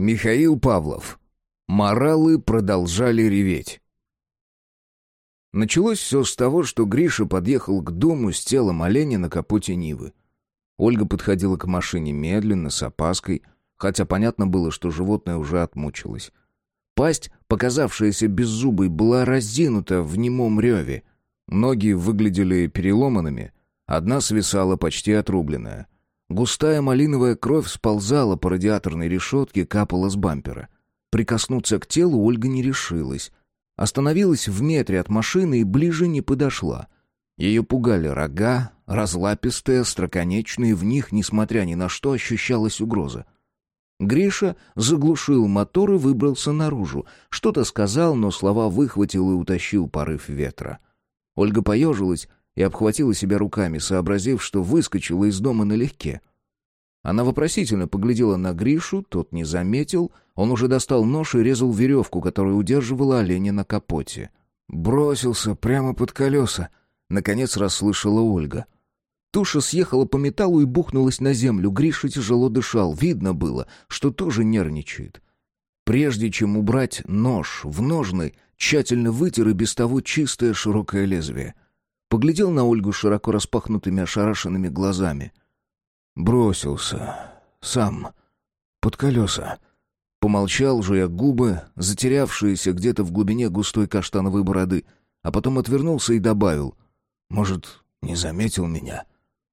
Михаил Павлов. Моралы продолжали реветь. Началось все с того, что Гриша подъехал к дому с телом оленя на капоте Нивы. Ольга подходила к машине медленно, с опаской, хотя понятно было, что животное уже отмучилось. Пасть, показавшаяся беззубой, была разинута в немом реве. Ноги выглядели переломанными, одна свисала почти отрубленная. Густая малиновая кровь сползала по радиаторной решетке, капала с бампера. Прикоснуться к телу Ольга не решилась. Остановилась в метре от машины и ближе не подошла. Ее пугали рога, разлапистые, остроконечные, в них, несмотря ни на что, ощущалась угроза. Гриша заглушил мотор и выбрался наружу. Что-то сказал, но слова выхватил и утащил порыв ветра. Ольга поежилась и обхватила себя руками, сообразив, что выскочила из дома налегке. Она вопросительно поглядела на Гришу, тот не заметил, он уже достал нож и резал веревку, которая удерживала оленя на капоте. «Бросился прямо под колеса», — наконец расслышала Ольга. Туша съехала по металлу и бухнулась на землю. Гриша тяжело дышал. Видно было, что тоже нервничает. Прежде чем убрать нож в ножны, тщательно вытер и без того чистое широкое лезвие. Поглядел на Ольгу широко распахнутыми ошарашенными глазами. Бросился. Сам. Под колеса. Помолчал, жуя губы, затерявшиеся где-то в глубине густой каштановой бороды, а потом отвернулся и добавил. «Может, не заметил меня?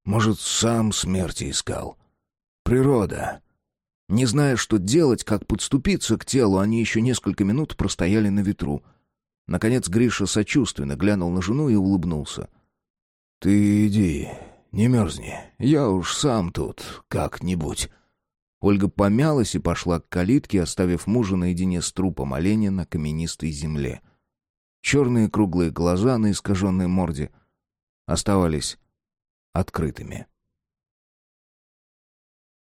Может, сам смерти искал? Природа». Не зная, что делать, как подступиться к телу, они еще несколько минут простояли на ветру. Наконец Гриша сочувственно глянул на жену и улыбнулся. «Ты иди, не мерзни. Я уж сам тут как-нибудь». Ольга помялась и пошла к калитке, оставив мужа наедине с трупом оленя на каменистой земле. Черные круглые глаза на искаженной морде оставались открытыми.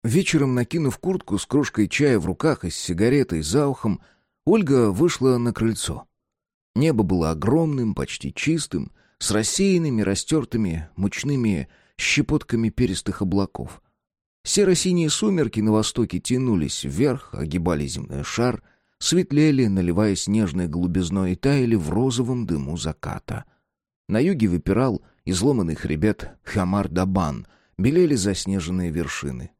Вечером, накинув куртку с кружкой чая в руках и с сигаретой за ухом, Ольга вышла на крыльцо. Небо было огромным, почти чистым, с рассеянными, растертыми, мучными щепотками перистых облаков. Серо-синие сумерки на востоке тянулись вверх, огибали земной шар, светлели, наливаясь нежной голубизной и таяли в розовом дыму заката. На юге выпирал изломанный хребет Хамар-Дабан, белели заснеженные вершины.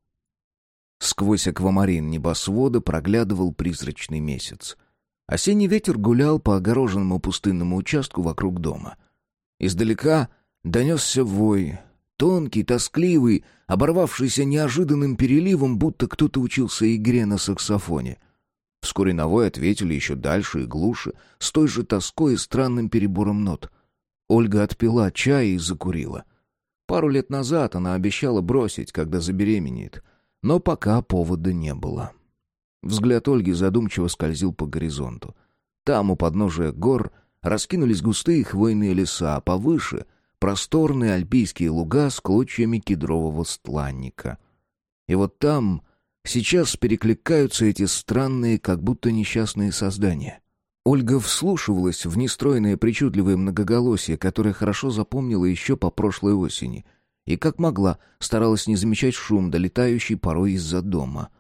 Сквозь аквамарин небосвода проглядывал призрачный месяц. Осенний ветер гулял по огороженному пустынному участку вокруг дома. Издалека донесся вой, тонкий, тоскливый, оборвавшийся неожиданным переливом, будто кто-то учился игре на саксофоне. Вскоре на вой ответили еще дальше и глуше, с той же тоской и странным перебором нот. Ольга отпила чай и закурила. Пару лет назад она обещала бросить, когда забеременеет, но пока повода не было. Взгляд Ольги задумчиво скользил по горизонту. Там, у подножия гор, раскинулись густые хвойные леса, а повыше — просторные альпийские луга с клочьями кедрового стланника. И вот там сейчас перекликаются эти странные, как будто несчастные создания. Ольга вслушивалась в нестройное причудливое многоголосие, которое хорошо запомнила еще по прошлой осени, и, как могла, старалась не замечать шум, долетающий порой из-за дома —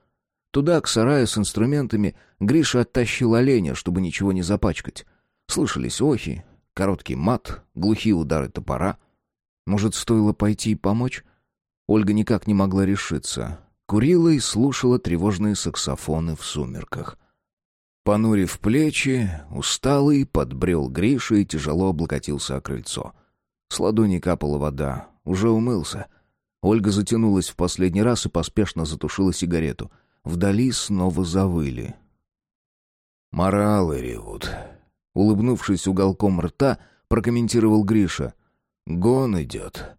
Туда, к сараю с инструментами, Гриша оттащил оленя, чтобы ничего не запачкать. Слышались охи, короткий мат, глухие удары топора. Может, стоило пойти и помочь? Ольга никак не могла решиться. Курила и слушала тревожные саксофоны в сумерках. Понурив плечи, усталый, подбрел Гриша и тяжело облокотился о крыльцо. С ладони капала вода. Уже умылся. Ольга затянулась в последний раз и поспешно затушила сигарету — Вдали снова завыли. «Моралы ревут», — улыбнувшись уголком рта, прокомментировал Гриша. «Гон идет».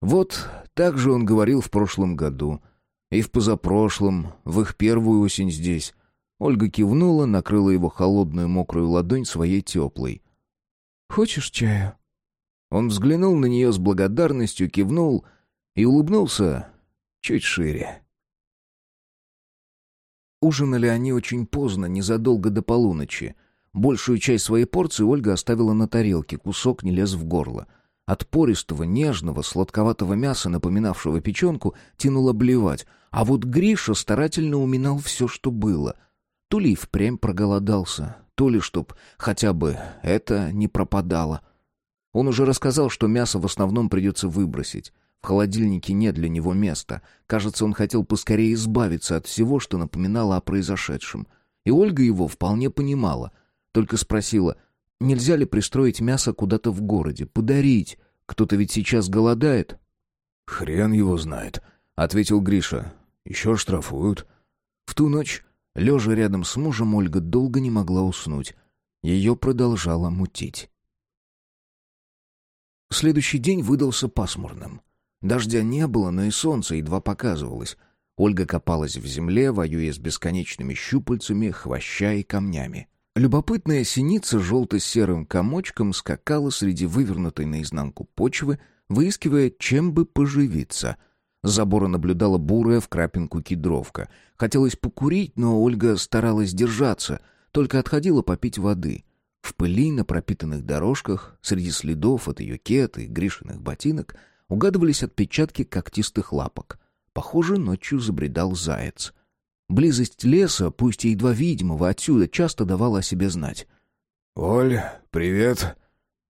Вот так же он говорил в прошлом году. И в позапрошлом, в их первую осень здесь. Ольга кивнула, накрыла его холодную мокрую ладонь своей теплой. «Хочешь чаю?» Он взглянул на нее с благодарностью, кивнул и улыбнулся чуть шире. Ужинали они очень поздно, незадолго до полуночи. Большую часть своей порции Ольга оставила на тарелке, кусок не лез в горло. От пористого, нежного, сладковатого мяса, напоминавшего печенку, тянуло блевать, а вот Гриша старательно уминал все, что было. То ли и впрямь проголодался, то ли чтоб хотя бы это не пропадало. Он уже рассказал, что мясо в основном придется выбросить. В холодильнике нет для него места. Кажется, он хотел поскорее избавиться от всего, что напоминало о произошедшем. И Ольга его вполне понимала. Только спросила, нельзя ли пристроить мясо куда-то в городе, подарить. Кто-то ведь сейчас голодает. «Хрен его знает», — ответил Гриша. «Еще штрафуют». В ту ночь, лежа рядом с мужем, Ольга долго не могла уснуть. Ее продолжало мутить. Следующий день выдался пасмурным. Дождя не было, но и солнце едва показывалось. Ольга копалась в земле, воюя с бесконечными щупальцами, хвоща и камнями. Любопытная синица желто-серым комочком скакала среди вывернутой наизнанку почвы, выискивая, чем бы поживиться. С забора наблюдала бурая в крапинку кедровка. Хотелось покурить, но Ольга старалась держаться, только отходила попить воды. В пыли на пропитанных дорожках, среди следов от ее кет и Гришиных ботинок, угадывались отпечатки когтистых лапок. Похоже, ночью забредал заяц. Близость леса, пусть и едва видимого отсюда, часто давала о себе знать. «Оль, привет!»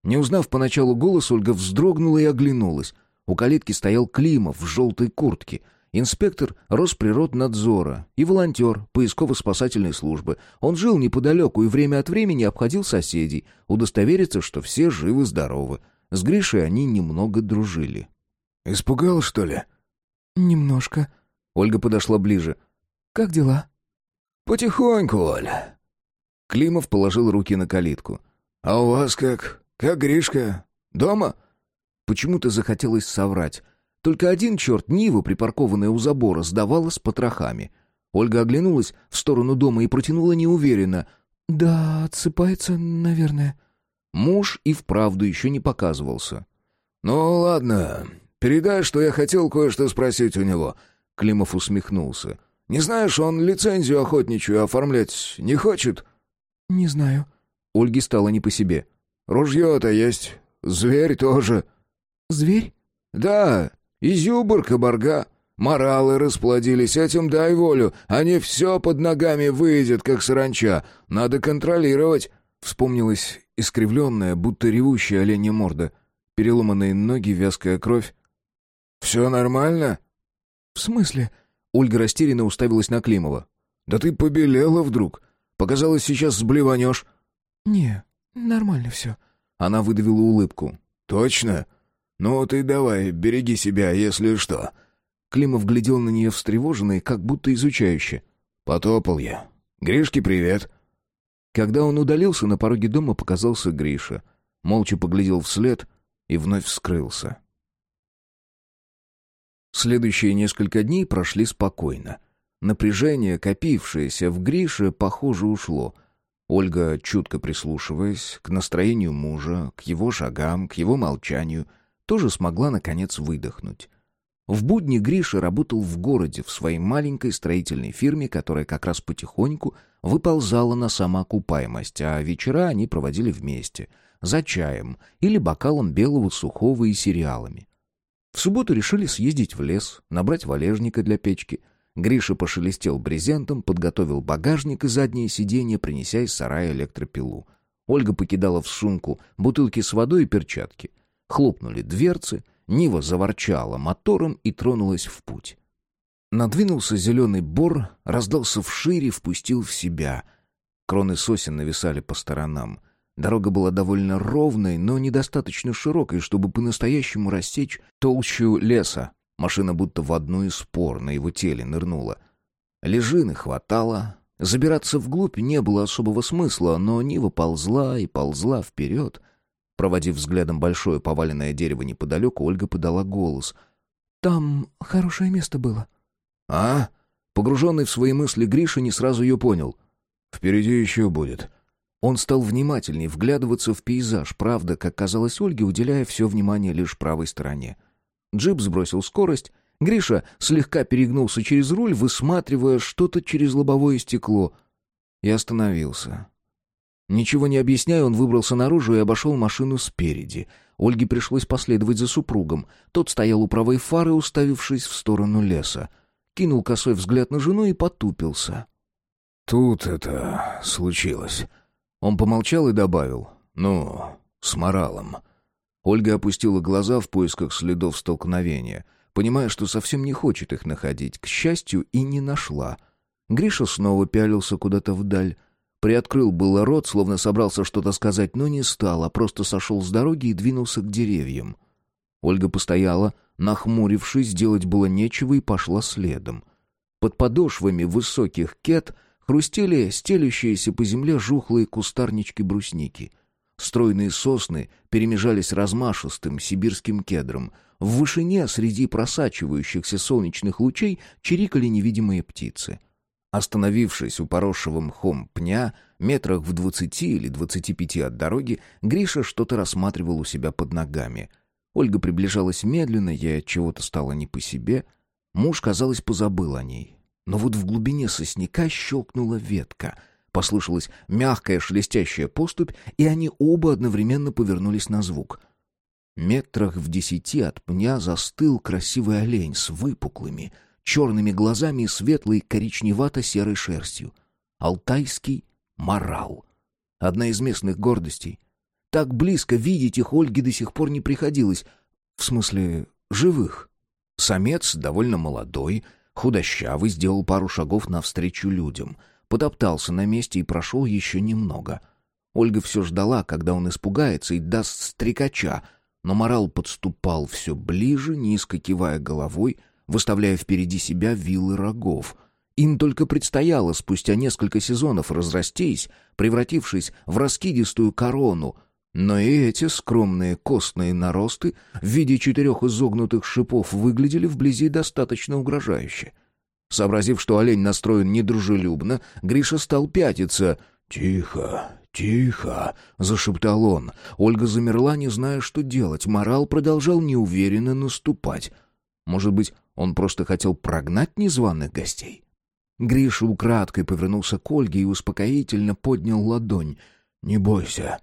Не узнав поначалу голос, Ольга вздрогнула и оглянулась. У калитки стоял Климов в желтой куртке, инспектор Росприроднадзора и волонтер поисково-спасательной службы. Он жил неподалеку и время от времени обходил соседей, удостовериться, что все живы-здоровы. С Гришей они немного дружили. «Испугал, что ли?» «Немножко». Ольга подошла ближе. «Как дела?» «Потихоньку, Оля». Климов положил руки на калитку. «А у вас как? Как Гришка? Дома?» Почему-то захотелось соврать. Только один черт Нива, припаркованная у забора, сдавала с потрохами. Ольга оглянулась в сторону дома и протянула неуверенно. «Да, отсыпается, наверное». Муж и вправду еще не показывался. «Ну, ладно. Передай, что я хотел кое-что спросить у него». Климов усмехнулся. «Не знаешь, он лицензию охотничью оформлять не хочет?» «Не знаю». Ольге стало не по себе. «Ружье-то есть. Зверь тоже». «Зверь?» «Да, изюбр, кабарга. Моралы расплодились, этим дай волю. Они все под ногами выедят, как саранча. Надо контролировать». Вспомнилась искривленная, будто ревущая оленья морда. Переломанные ноги, вязкая кровь. «Все нормально?» «В смысле?» Ольга растерянно уставилась на Климова. «Да ты побелела вдруг. Показалось, сейчас сблеванешь». «Не, нормально все». Она выдавила улыбку. «Точно? Ну ты давай, береги себя, если что». Климов глядел на нее встревоженный, как будто изучающе. «Потопал я. Гришке привет». Когда он удалился, на пороге дома показался Гриша. Молча поглядел вслед и вновь вскрылся. Следующие несколько дней прошли спокойно. Напряжение, копившееся в Грише, похоже, ушло. Ольга, чутко прислушиваясь к настроению мужа, к его шагам, к его молчанию, тоже смогла, наконец, выдохнуть. В будни Гриша работал в городе, в своей маленькой строительной фирме, которая как раз потихоньку выползала на самоокупаемость, а вечера они проводили вместе, за чаем или бокалом белого сухого и сериалами. В субботу решили съездить в лес, набрать валежника для печки. Гриша пошелестел брезентом, подготовил багажник и заднее сиденье, принеся из сарая электропилу. Ольга покидала в сумку бутылки с водой и перчатки. Хлопнули дверцы — Нива заворчала мотором и тронулась в путь. Надвинулся зеленый бор, раздался вшире, впустил в себя. Кроны сосен нависали по сторонам. Дорога была довольно ровной, но недостаточно широкой, чтобы по-настоящему рассечь толщу леса. Машина будто в одну из спор на его теле нырнула. Лежины хватало. Забираться вглубь не было особого смысла, но Нива ползла и ползла вперед — Проводив взглядом большое поваленное дерево неподалеку, Ольга подала голос. «Там хорошее место было». «А?» Погруженный в свои мысли Гриша не сразу ее понял. «Впереди еще будет». Он стал внимательней вглядываться в пейзаж, правда, как казалось Ольге, уделяя все внимание лишь правой стороне. Джип сбросил скорость, Гриша слегка перегнулся через руль, высматривая что-то через лобовое стекло, и остановился. Ничего не объясняя, он выбрался наружу и обошел машину спереди. Ольге пришлось последовать за супругом. Тот стоял у правой фары, уставившись в сторону леса. Кинул косой взгляд на жену и потупился. тут это случилось». Он помолчал и добавил. «Ну, с моралом». Ольга опустила глаза в поисках следов столкновения, понимая, что совсем не хочет их находить. К счастью, и не нашла. Гриша снова пялился куда-то вдаль. Приоткрыл было рот, словно собрался что-то сказать, но не стал, а просто сошел с дороги и двинулся к деревьям. Ольга постояла, нахмурившись, делать было нечего и пошла следом. Под подошвами высоких кет хрустели стелющиеся по земле жухлые кустарнички брусники. Стройные сосны перемежались размашистым сибирским кедром. В вышине, среди просачивающихся солнечных лучей, чирикали невидимые птицы. Остановившись у поросшего мхом пня, метрах в двадцати или двадцати пяти от дороги, Гриша что-то рассматривал у себя под ногами. Ольга приближалась медленно, ей от чего-то стало не по себе. Муж, казалось, позабыл о ней. Но вот в глубине сосняка щелкнула ветка. Послышалась мягкая шелестящая поступь, и они оба одновременно повернулись на звук. Метрах в десяти от пня застыл красивый олень с выпуклыми, черными глазами и светлой коричневато-серой шерстью. Алтайский морал. Одна из местных гордостей. Так близко видеть их Ольге до сих пор не приходилось. В смысле, живых. Самец довольно молодой, худощавый, сделал пару шагов навстречу людям. Потоптался на месте и прошел еще немного. Ольга все ждала, когда он испугается и даст стрекача, но морал подступал все ближе, низко кивая головой, выставляя впереди себя вилы рогов. Им только предстояло спустя несколько сезонов разрастись, превратившись в раскидистую корону, но и эти скромные костные наросты в виде четырех изогнутых шипов выглядели вблизи достаточно угрожающе. Сообразив, что олень настроен недружелюбно, Гриша стал пятиться. «Тихо, тихо!» — зашептал он. Ольга замерла, не зная, что делать. Морал продолжал неуверенно наступать. Может быть, он просто хотел прогнать незваных гостей? Гриша украдкой повернулся к Ольге и успокоительно поднял ладонь. «Не бойся,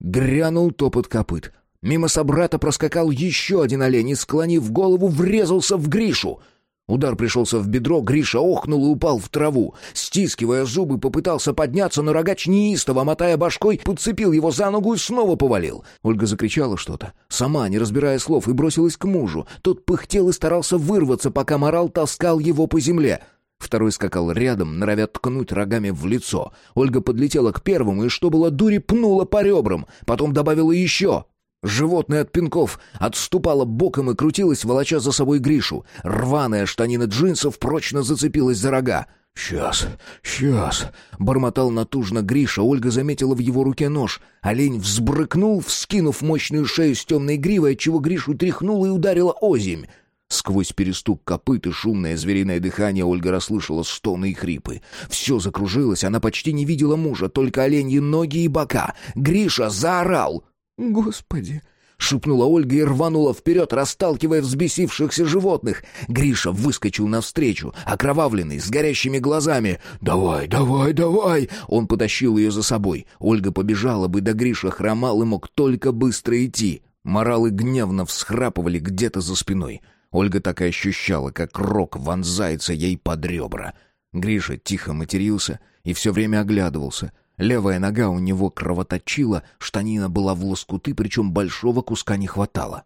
Грянул топот копыт. Мимо собрата проскакал еще один олень и, склонив голову, врезался в Гришу. Удар пришелся в бедро, Гриша охнул и упал в траву. Стискивая зубы, попытался подняться, но рогач неистово, мотая башкой, подцепил его за ногу и снова повалил. Ольга закричала что-то, сама, не разбирая слов, и бросилась к мужу. Тот пыхтел и старался вырваться, пока морал таскал его по земле — Второй скакал рядом, норовя ткнуть рогами в лицо. Ольга подлетела к первому и, что было дури, пнула по ребрам. Потом добавила еще. Животное от пинков отступало боком и крутилось, волоча за собой Гришу. Рваная штанина джинсов прочно зацепилась за рога. «Сейчас, сейчас!» — бормотал натужно Гриша. Ольга заметила в его руке нож. Олень взбрыкнул, вскинув мощную шею с темной гривой, отчего Гришу тряхнула и ударила озимь. Сквозь перестук копыт и шумное звериное дыхание Ольга расслышала стоны и хрипы. Все закружилось, она почти не видела мужа, только оленьи ноги и бока. Гриша заорал. «Господи!» — шепнула Ольга и рванула вперед, расталкивая взбесившихся животных. Гриша выскочил навстречу, окровавленный, с горящими глазами. «Давай, давай, давай!» Он потащил ее за собой. Ольга побежала бы, да Гриша хромал и мог только быстро идти. Моралы гневно всхрапывали где-то за спиной. Ольга так и ощущала, как рог вонзается ей под ребра. Гриша тихо матерился и все время оглядывался. Левая нога у него кровоточила, штанина была в лоскуты, причем большого куска не хватало.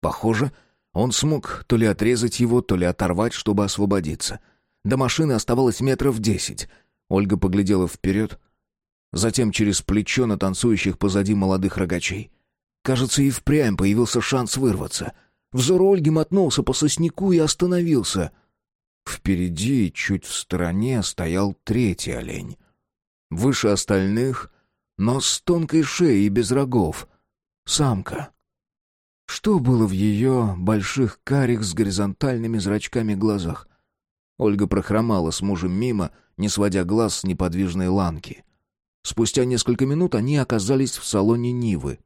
Похоже, он смог то ли отрезать его, то ли оторвать, чтобы освободиться. До машины оставалось метров десять. Ольга поглядела вперед, затем через плечо на танцующих позади молодых рогачей. Кажется, и впрямь появился шанс вырваться — Взор Ольги мотнулся по сосняку и остановился. Впереди, чуть в стороне, стоял третий олень. Выше остальных, но с тонкой шеей и без рогов. Самка. Что было в ее больших карих с горизонтальными зрачками глазах? Ольга прохромала с мужем мимо, не сводя глаз с неподвижной ланки. Спустя несколько минут они оказались в салоне Нивы.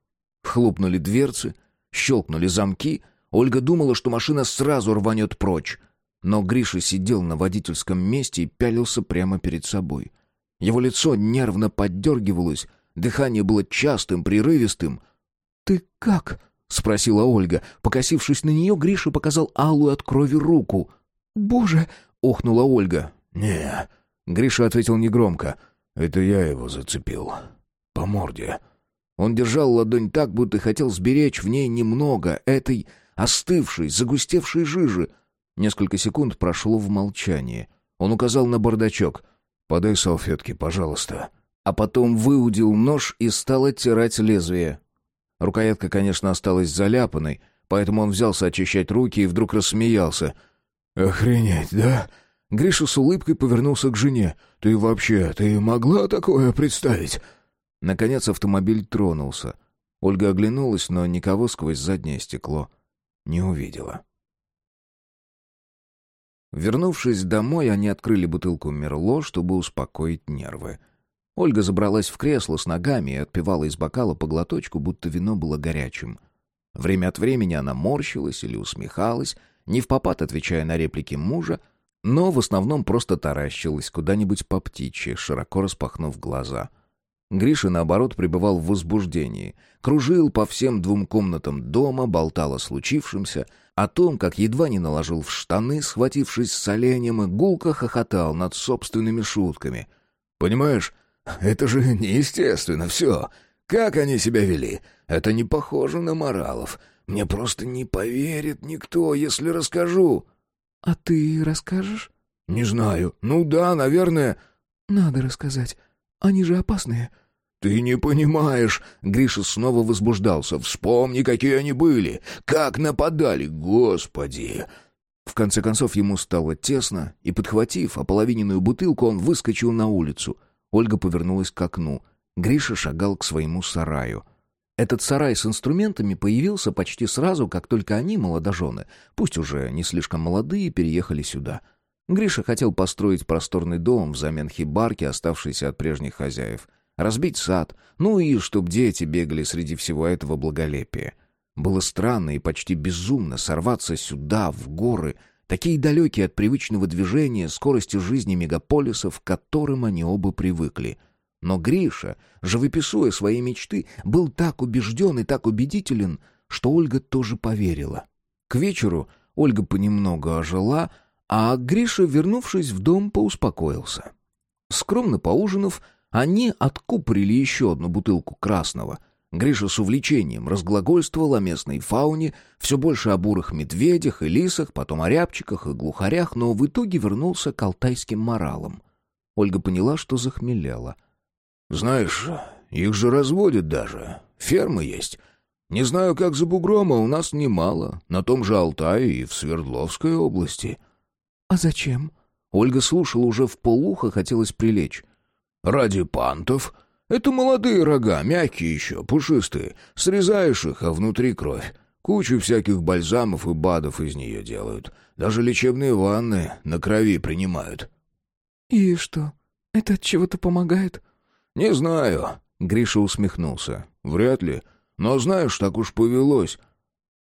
Хлопнули дверцы, щелкнули замки — Ольга думала, что машина сразу рванет прочь. Но Гриша сидел на водительском месте и пялился прямо перед собой. Его лицо нервно поддергивалось, дыхание было частым, прерывистым. «Ты как?» — спросила Ольга. Покосившись на нее, Гриша показал алую от крови руку. «Боже!» — охнула Ольга. «Не, Гриша ответил негромко. «Это я его зацепил. По морде». Он держал ладонь так, будто хотел сберечь в ней немного этой остывшей, загустевшей жижи. Несколько секунд прошло в молчании. Он указал на бардачок. «Подай салфетки, пожалуйста». А потом выудил нож и стал оттирать лезвие. Рукоятка, конечно, осталась заляпанной, поэтому он взялся очищать руки и вдруг рассмеялся. «Охренеть, да?» Гриша с улыбкой повернулся к жене. «Ты вообще, ты могла такое представить?» Наконец автомобиль тронулся. Ольга оглянулась, но никого сквозь заднее стекло не увидела. Вернувшись домой, они открыли бутылку Мерло, чтобы успокоить нервы. Ольга забралась в кресло с ногами и отпивала из бокала по глоточку, будто вино было горячим. Время от времени она морщилась или усмехалась, не в попад отвечая на реплики мужа, но в основном просто таращилась куда-нибудь по птичьи, широко распахнув глаза. Гриша, наоборот, пребывал в возбуждении. Кружил по всем двум комнатам дома, болтал о случившемся, о том, как едва не наложил в штаны, схватившись с оленем, и гулко хохотал над собственными шутками. «Понимаешь, это же неестественно все. Как они себя вели? Это не похоже на моралов. Мне просто не поверит никто, если расскажу». «А ты расскажешь?» «Не знаю. Ну да, наверное...» «Надо рассказать. Они же опасные». «Ты не понимаешь!» — Гриша снова возбуждался. «Вспомни, какие они были! Как нападали! Господи!» В конце концов ему стало тесно, и, подхватив ополовиненную бутылку, он выскочил на улицу. Ольга повернулась к окну. Гриша шагал к своему сараю. Этот сарай с инструментами появился почти сразу, как только они, молодожены, пусть уже не слишком молодые, переехали сюда. Гриша хотел построить просторный дом взамен хибарки, оставшейся от прежних хозяев — разбить сад, ну и чтоб дети бегали среди всего этого благолепия. Было странно и почти безумно сорваться сюда, в горы, такие далекие от привычного движения, скорости жизни мегаполисов, к которым они оба привыкли. Но Гриша, живописуя свои мечты, был так убежден и так убедителен, что Ольга тоже поверила. К вечеру Ольга понемногу ожила, а Гриша, вернувшись в дом, поуспокоился. Скромно поужинав, они откупорили еще одну бутылку красного. Гриша с увлечением разглагольствовал о местной фауне, все больше о бурых медведях и лисах, потом о рябчиках и глухарях, но в итоге вернулся к алтайским моралам. Ольга поняла, что захмелела. «Знаешь, их же разводят даже. Фермы есть. Не знаю, как за бугром, а у нас немало. На том же Алтае и в Свердловской области». «А зачем?» Ольга слушала уже в полухо, хотелось прилечь. Ради пантов. Это молодые рога, мягкие еще, пушистые. Срезаешь их, а внутри кровь. Кучу всяких бальзамов и БАДов из нее делают. Даже лечебные ванны на крови принимают. «И что, это от чего-то помогает?» «Не знаю», — Гриша усмехнулся. «Вряд ли. Но знаешь, так уж повелось».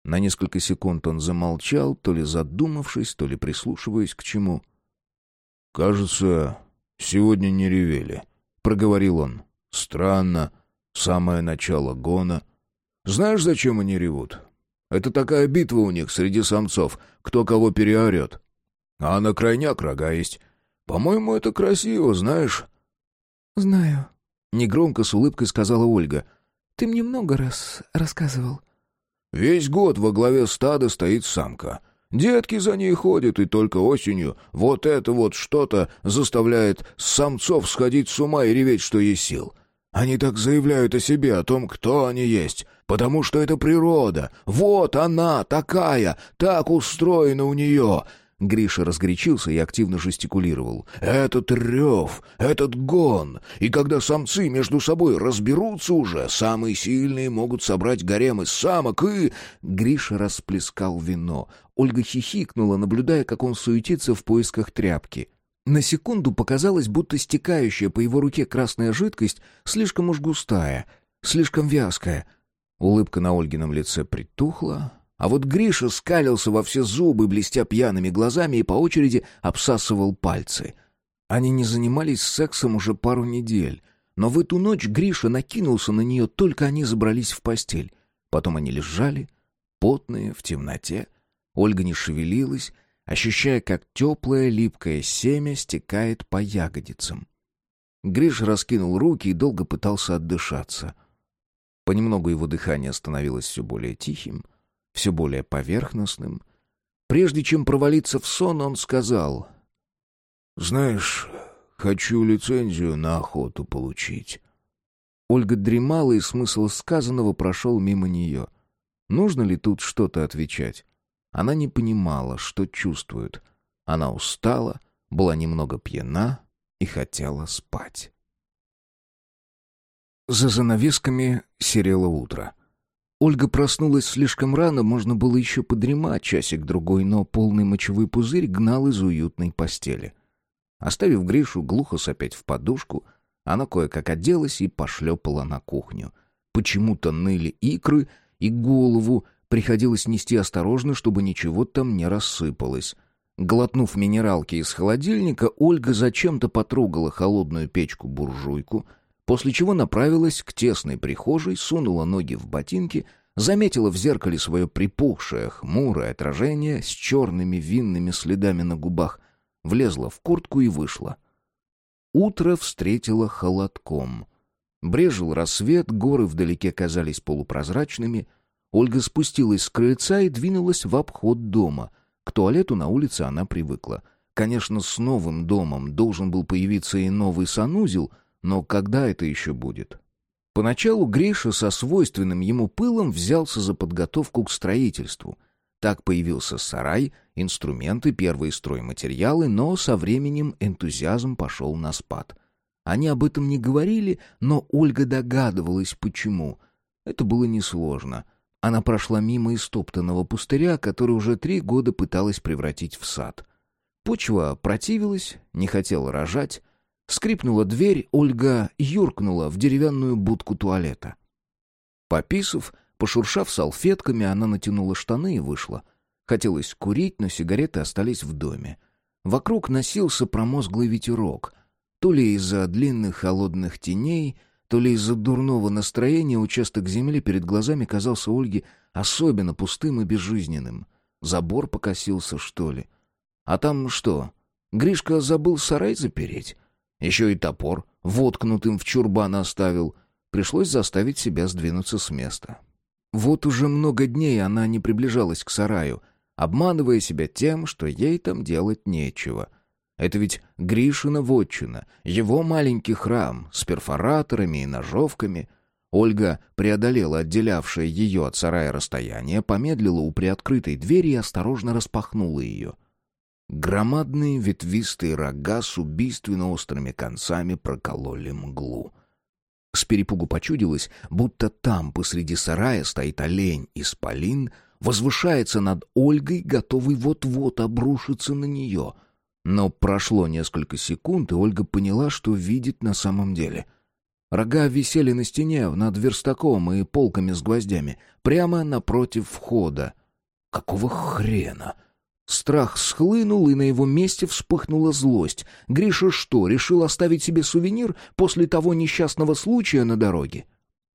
На несколько секунд он замолчал, то ли задумавшись, то ли прислушиваясь к чему. «Кажется, «Сегодня не ревели», — проговорил он. «Странно. Самое начало гона. Знаешь, зачем они ревут? Это такая битва у них среди самцов, кто кого переорет. А на крайняк рога есть. По-моему, это красиво, знаешь?» «Знаю», — негромко с улыбкой сказала Ольга. «Ты мне много раз рассказывал». «Весь год во главе стада стоит самка». Детки за ней ходят, и только осенью вот это вот что-то заставляет самцов сходить с ума и реветь, что есть сил. Они так заявляют о себе, о том, кто они есть, потому что это природа. Вот она, такая, так устроена у нее. Гриша разгорячился и активно жестикулировал. «Этот рев, этот гон, и когда самцы между собой разберутся уже, самые сильные могут собрать гарем из самок и...» Гриша расплескал вино. Ольга хихикнула, наблюдая, как он суетится в поисках тряпки. На секунду показалось, будто стекающая по его руке красная жидкость слишком уж густая, слишком вязкая. Улыбка на Ольгином лице притухла, а вот Гриша скалился во все зубы, блестя пьяными глазами и по очереди обсасывал пальцы. Они не занимались сексом уже пару недель, но в эту ночь Гриша накинулся на нее, только они забрались в постель. Потом они лежали, потные, в темноте. Ольга не шевелилась, ощущая, как теплое липкое семя стекает по ягодицам. Гриш раскинул руки и долго пытался отдышаться. Понемногу его дыхание становилось все более тихим, все более поверхностным. Прежде чем провалиться в сон, он сказал... «Знаешь, хочу лицензию на охоту получить». Ольга дремала, и смысл сказанного прошел мимо нее. Нужно ли тут что-то отвечать? Она не понимала, что чувствует. Она устала, была немного пьяна и хотела спать. За занавесками серело утро. Ольга проснулась слишком рано, можно было еще подремать часик-другой, но полный мочевой пузырь гнал из уютной постели. Оставив Гришу глухо сопеть в подушку, она кое-как оделась и пошлепала на кухню. Почему-то ныли икры, и голову приходилось нести осторожно, чтобы ничего там не рассыпалось. Глотнув минералки из холодильника, Ольга зачем-то потрогала холодную печку-буржуйку, после чего направилась к тесной прихожей, сунула ноги в ботинки, заметила в зеркале свое припухшее, хмурое отражение с черными винными следами на губах, влезла в куртку и вышла — Утро встретило холодком. Брежил рассвет, горы вдалеке казались полупрозрачными. Ольга спустилась с крыльца и двинулась в обход дома. К туалету на улице она привыкла. Конечно, с новым домом должен был появиться и новый санузел, но когда это еще будет? Поначалу Гриша со свойственным ему пылом взялся за подготовку к строительству — так появился сарай, инструменты, первые стройматериалы, но со временем энтузиазм пошел на спад. Они об этом не говорили, но Ольга догадывалась, почему. Это было несложно. Она прошла мимо истоптанного пустыря, который уже три года пыталась превратить в сад. Почва противилась, не хотела рожать. Скрипнула дверь, Ольга юркнула в деревянную будку туалета. Пописав, Пошуршав салфетками, она натянула штаны и вышла. Хотелось курить, но сигареты остались в доме. Вокруг носился промозглый ветерок. То ли из-за длинных холодных теней, то ли из-за дурного настроения участок земли перед глазами казался Ольге особенно пустым и безжизненным. Забор покосился, что ли. А там что, Гришка забыл сарай запереть? Еще и топор воткнутым в чурбан оставил. Пришлось заставить себя сдвинуться с места. Вот уже много дней она не приближалась к сараю, обманывая себя тем, что ей там делать нечего. Это ведь Гришина вотчина, его маленький храм с перфораторами и ножовками. Ольга преодолела отделявшее ее от сарая расстояние, помедлила у приоткрытой двери и осторожно распахнула ее. Громадные ветвистые рога с убийственно острыми концами прокололи мглу. С перепугу почудилось, будто там посреди сарая стоит олень исполин, возвышается над Ольгой, готовый вот-вот обрушиться на нее. Но прошло несколько секунд, и Ольга поняла, что видит на самом деле. Рога висели на стене над верстаком и полками с гвоздями, прямо напротив входа. «Какого хрена?» Страх схлынул, и на его месте вспыхнула злость. Гриша что, решил оставить себе сувенир после того несчастного случая на дороге?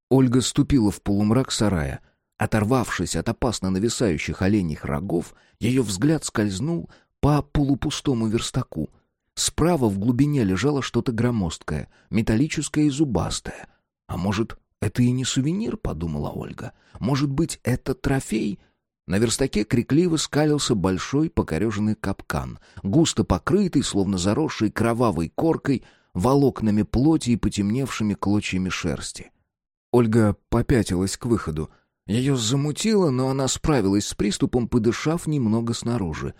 Ольга ступила в полумрак сарая. Оторвавшись от опасно нависающих оленьих рогов, ее взгляд скользнул по полупустому верстаку. Справа в глубине лежало что-то громоздкое, металлическое и зубастое. «А может, это и не сувенир?» — подумала Ольга. «Может быть, это трофей?» На верстаке крикливо скалился большой покореженный капкан, густо покрытый, словно заросший кровавой коркой, волокнами плоти и потемневшими клочьями шерсти. Ольга попятилась к выходу. Ее замутило, но она справилась с приступом, подышав немного снаружи.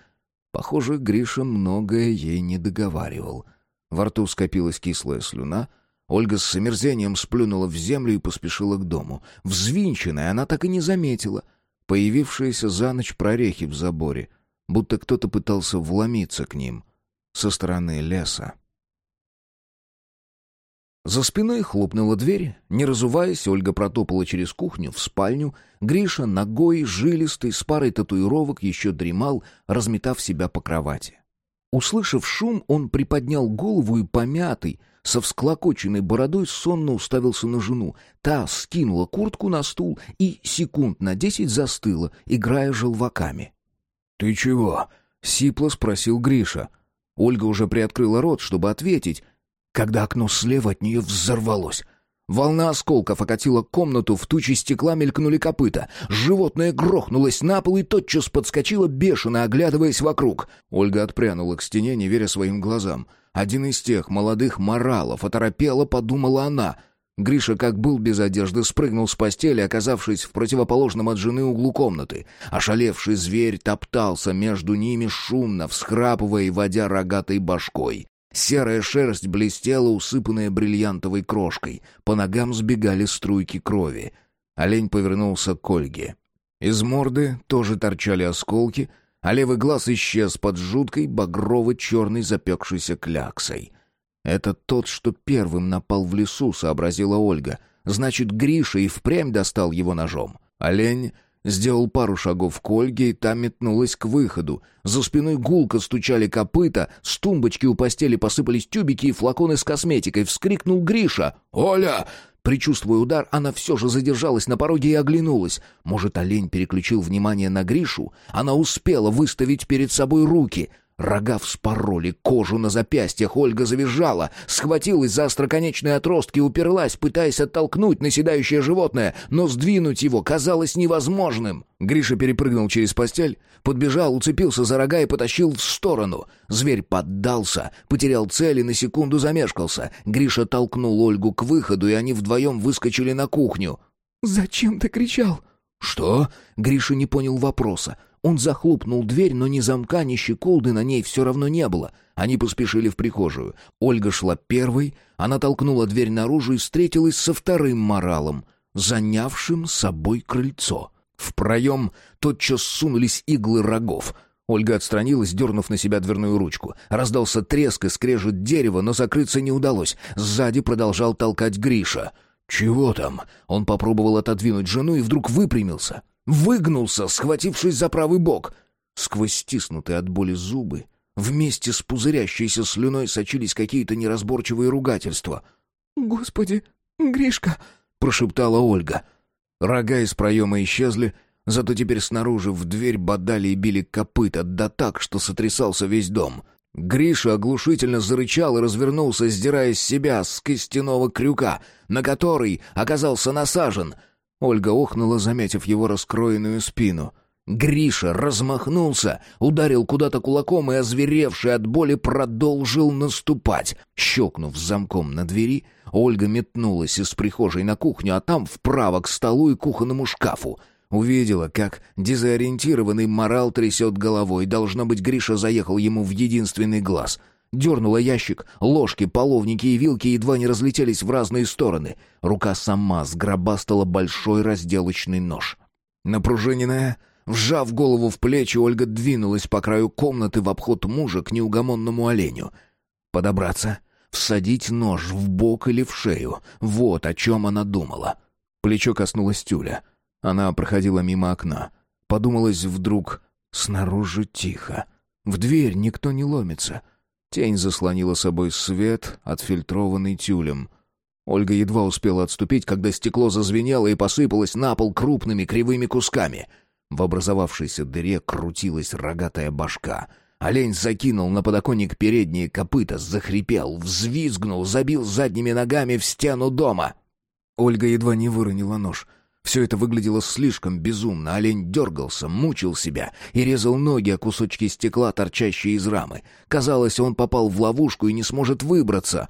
Похоже, Гриша многое ей не договаривал. Во рту скопилась кислая слюна. Ольга с омерзением сплюнула в землю и поспешила к дому. Взвинченная она так и не заметила — Появившиеся за ночь прорехи в заборе, будто кто-то пытался вломиться к ним со стороны леса. За спиной хлопнула дверь. Не разуваясь, Ольга протопала через кухню в спальню. Гриша, ногой, жилистый, с парой татуировок, еще дремал, разметав себя по кровати. Услышав шум, он приподнял голову и помятый, со всклокоченной бородой сонно уставился на жену. Та скинула куртку на стул и секунд на десять застыла, играя желваками. — Ты чего? — Сипло спросил Гриша. Ольга уже приоткрыла рот, чтобы ответить, когда окно слева от нее взорвалось. Волна осколков окатила комнату, в туче стекла мелькнули копыта. Животное грохнулось на пол и тотчас подскочило, бешено оглядываясь вокруг. Ольга отпрянула к стене, не веря своим глазам. Один из тех молодых моралов, оторопела, подумала она. Гриша, как был без одежды, спрыгнул с постели, оказавшись в противоположном от жены углу комнаты. Ошалевший зверь топтался между ними, шумно всхрапывая и водя рогатой башкой. Серая шерсть блестела, усыпанная бриллиантовой крошкой. По ногам сбегали струйки крови. Олень повернулся к Ольге. Из морды тоже торчали осколки, а левый глаз исчез под жуткой багрово-черной запекшейся кляксой. «Это тот, что первым напал в лесу», — сообразила Ольга. «Значит, Гриша и впрямь достал его ножом». Олень Сделал пару шагов к Ольге, и та метнулась к выходу. За спиной гулко стучали копыта, с тумбочки у постели посыпались тюбики и флаконы с косметикой. Вскрикнул Гриша. «Оля!» Причувствуя удар, она все же задержалась на пороге и оглянулась. Может, олень переключил внимание на Гришу? Она успела выставить перед собой руки — Рога вспороли кожу на запястьях, Ольга завизжала, схватилась за остроконечные отростки уперлась, пытаясь оттолкнуть наседающее животное, но сдвинуть его казалось невозможным. Гриша перепрыгнул через постель, подбежал, уцепился за рога и потащил в сторону. Зверь поддался, потерял цель и на секунду замешкался. Гриша толкнул Ольгу к выходу, и они вдвоем выскочили на кухню. «Зачем ты кричал?» «Что?» Гриша не понял вопроса. Он захлопнул дверь, но ни замка, ни щеколды на ней все равно не было. Они поспешили в прихожую. Ольга шла первой, она толкнула дверь наружу и встретилась со вторым моралом, занявшим собой крыльцо. В проем тотчас сунулись иглы рогов. Ольга отстранилась, дернув на себя дверную ручку. Раздался треск и скрежет дерева, но закрыться не удалось. Сзади продолжал толкать Гриша. «Чего там?» Он попробовал отодвинуть жену и вдруг выпрямился. Выгнулся, схватившись за правый бок. Сквозь стиснутые от боли зубы вместе с пузырящейся слюной сочились какие-то неразборчивые ругательства. «Господи, Гришка!» — прошептала Ольга. Рога из проема исчезли, зато теперь снаружи в дверь бодали и били копыта, да так, что сотрясался весь дом. Гриша оглушительно зарычал и развернулся, сдирая с себя с костяного крюка, на который оказался насажен — Ольга охнула, заметив его раскроенную спину. Гриша размахнулся, ударил куда-то кулаком и, озверевший от боли, продолжил наступать. Щелкнув замком на двери, Ольга метнулась из прихожей на кухню, а там вправо к столу и кухонному шкафу. Увидела, как дезориентированный морал трясет головой. Должно быть, Гриша заехал ему в единственный глаз — Дернула ящик, ложки, половники и вилки едва не разлетелись в разные стороны. Рука сама сгробастала большой разделочный нож. Напружиненная, вжав голову в плечи, Ольга двинулась по краю комнаты в обход мужа к неугомонному оленю. Подобраться, всадить нож в бок или в шею — вот о чем она думала. Плечо коснулось тюля. Она проходила мимо окна. Подумалось вдруг, снаружи тихо. В дверь никто не ломится — Тень заслонила собой свет, отфильтрованный тюлем. Ольга едва успела отступить, когда стекло зазвенело и посыпалось на пол крупными кривыми кусками. В образовавшейся дыре крутилась рогатая башка. Олень закинул на подоконник передние копыта, захрипел, взвизгнул, забил задними ногами в стену дома. Ольга едва не выронила нож — все это выглядело слишком безумно. Олень дергался, мучил себя и резал ноги о кусочки стекла, торчащие из рамы. Казалось, он попал в ловушку и не сможет выбраться.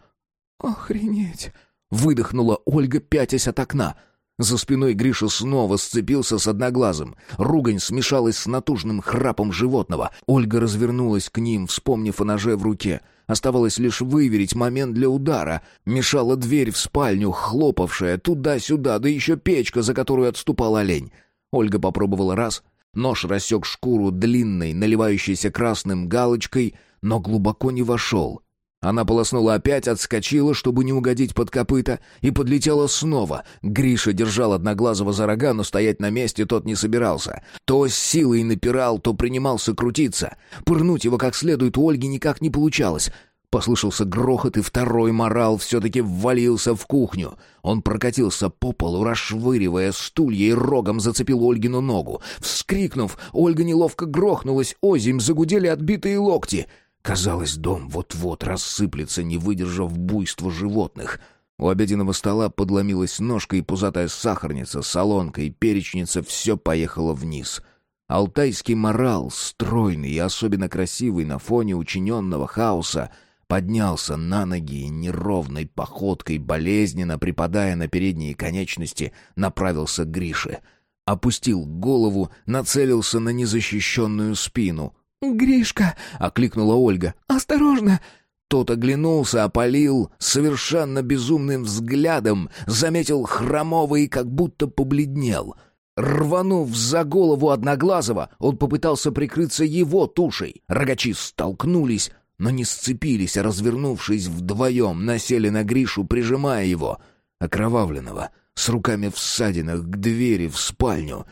«Охренеть!» — выдохнула Ольга, пятясь от окна. За спиной Гриша снова сцепился с одноглазым. Ругань смешалась с натужным храпом животного. Ольга развернулась к ним, вспомнив о ноже в руке — Оставалось лишь выверить момент для удара. Мешала дверь в спальню, хлопавшая туда-сюда, да еще печка, за которую отступал олень. Ольга попробовала раз. Нож рассек шкуру длинной, наливающейся красным галочкой, но глубоко не вошел. Она полоснула опять, отскочила, чтобы не угодить под копыта, и подлетела снова. Гриша держал одноглазого за рога, но стоять на месте тот не собирался. То с силой напирал, то принимался крутиться. Пырнуть его как следует у Ольги никак не получалось. Послышался грохот, и второй морал все-таки ввалился в кухню. Он прокатился по полу, расшвыривая стулья и рогом зацепил Ольгину ногу. Вскрикнув, Ольга неловко грохнулась, озимь загудели отбитые локти. Казалось, дом вот-вот рассыплется, не выдержав буйства животных. У обеденного стола подломилась ножка, и пузатая сахарница, солонка и перечница — все поехало вниз — Алтайский морал, стройный и особенно красивый на фоне учиненного хаоса, поднялся на ноги и неровной походкой, болезненно припадая на передние конечности, направился к Грише. Опустил голову, нацелился на незащищенную спину. «Гришка!» — окликнула Ольга. «Осторожно!» Тот оглянулся, опалил совершенно безумным взглядом, заметил хромого и как будто побледнел — Рванув за голову Одноглазого, он попытался прикрыться его тушей. Рогачи столкнулись, но не сцепились, а развернувшись вдвоем, насели на Гришу, прижимая его, окровавленного, с руками в ссадинах, к двери в спальню.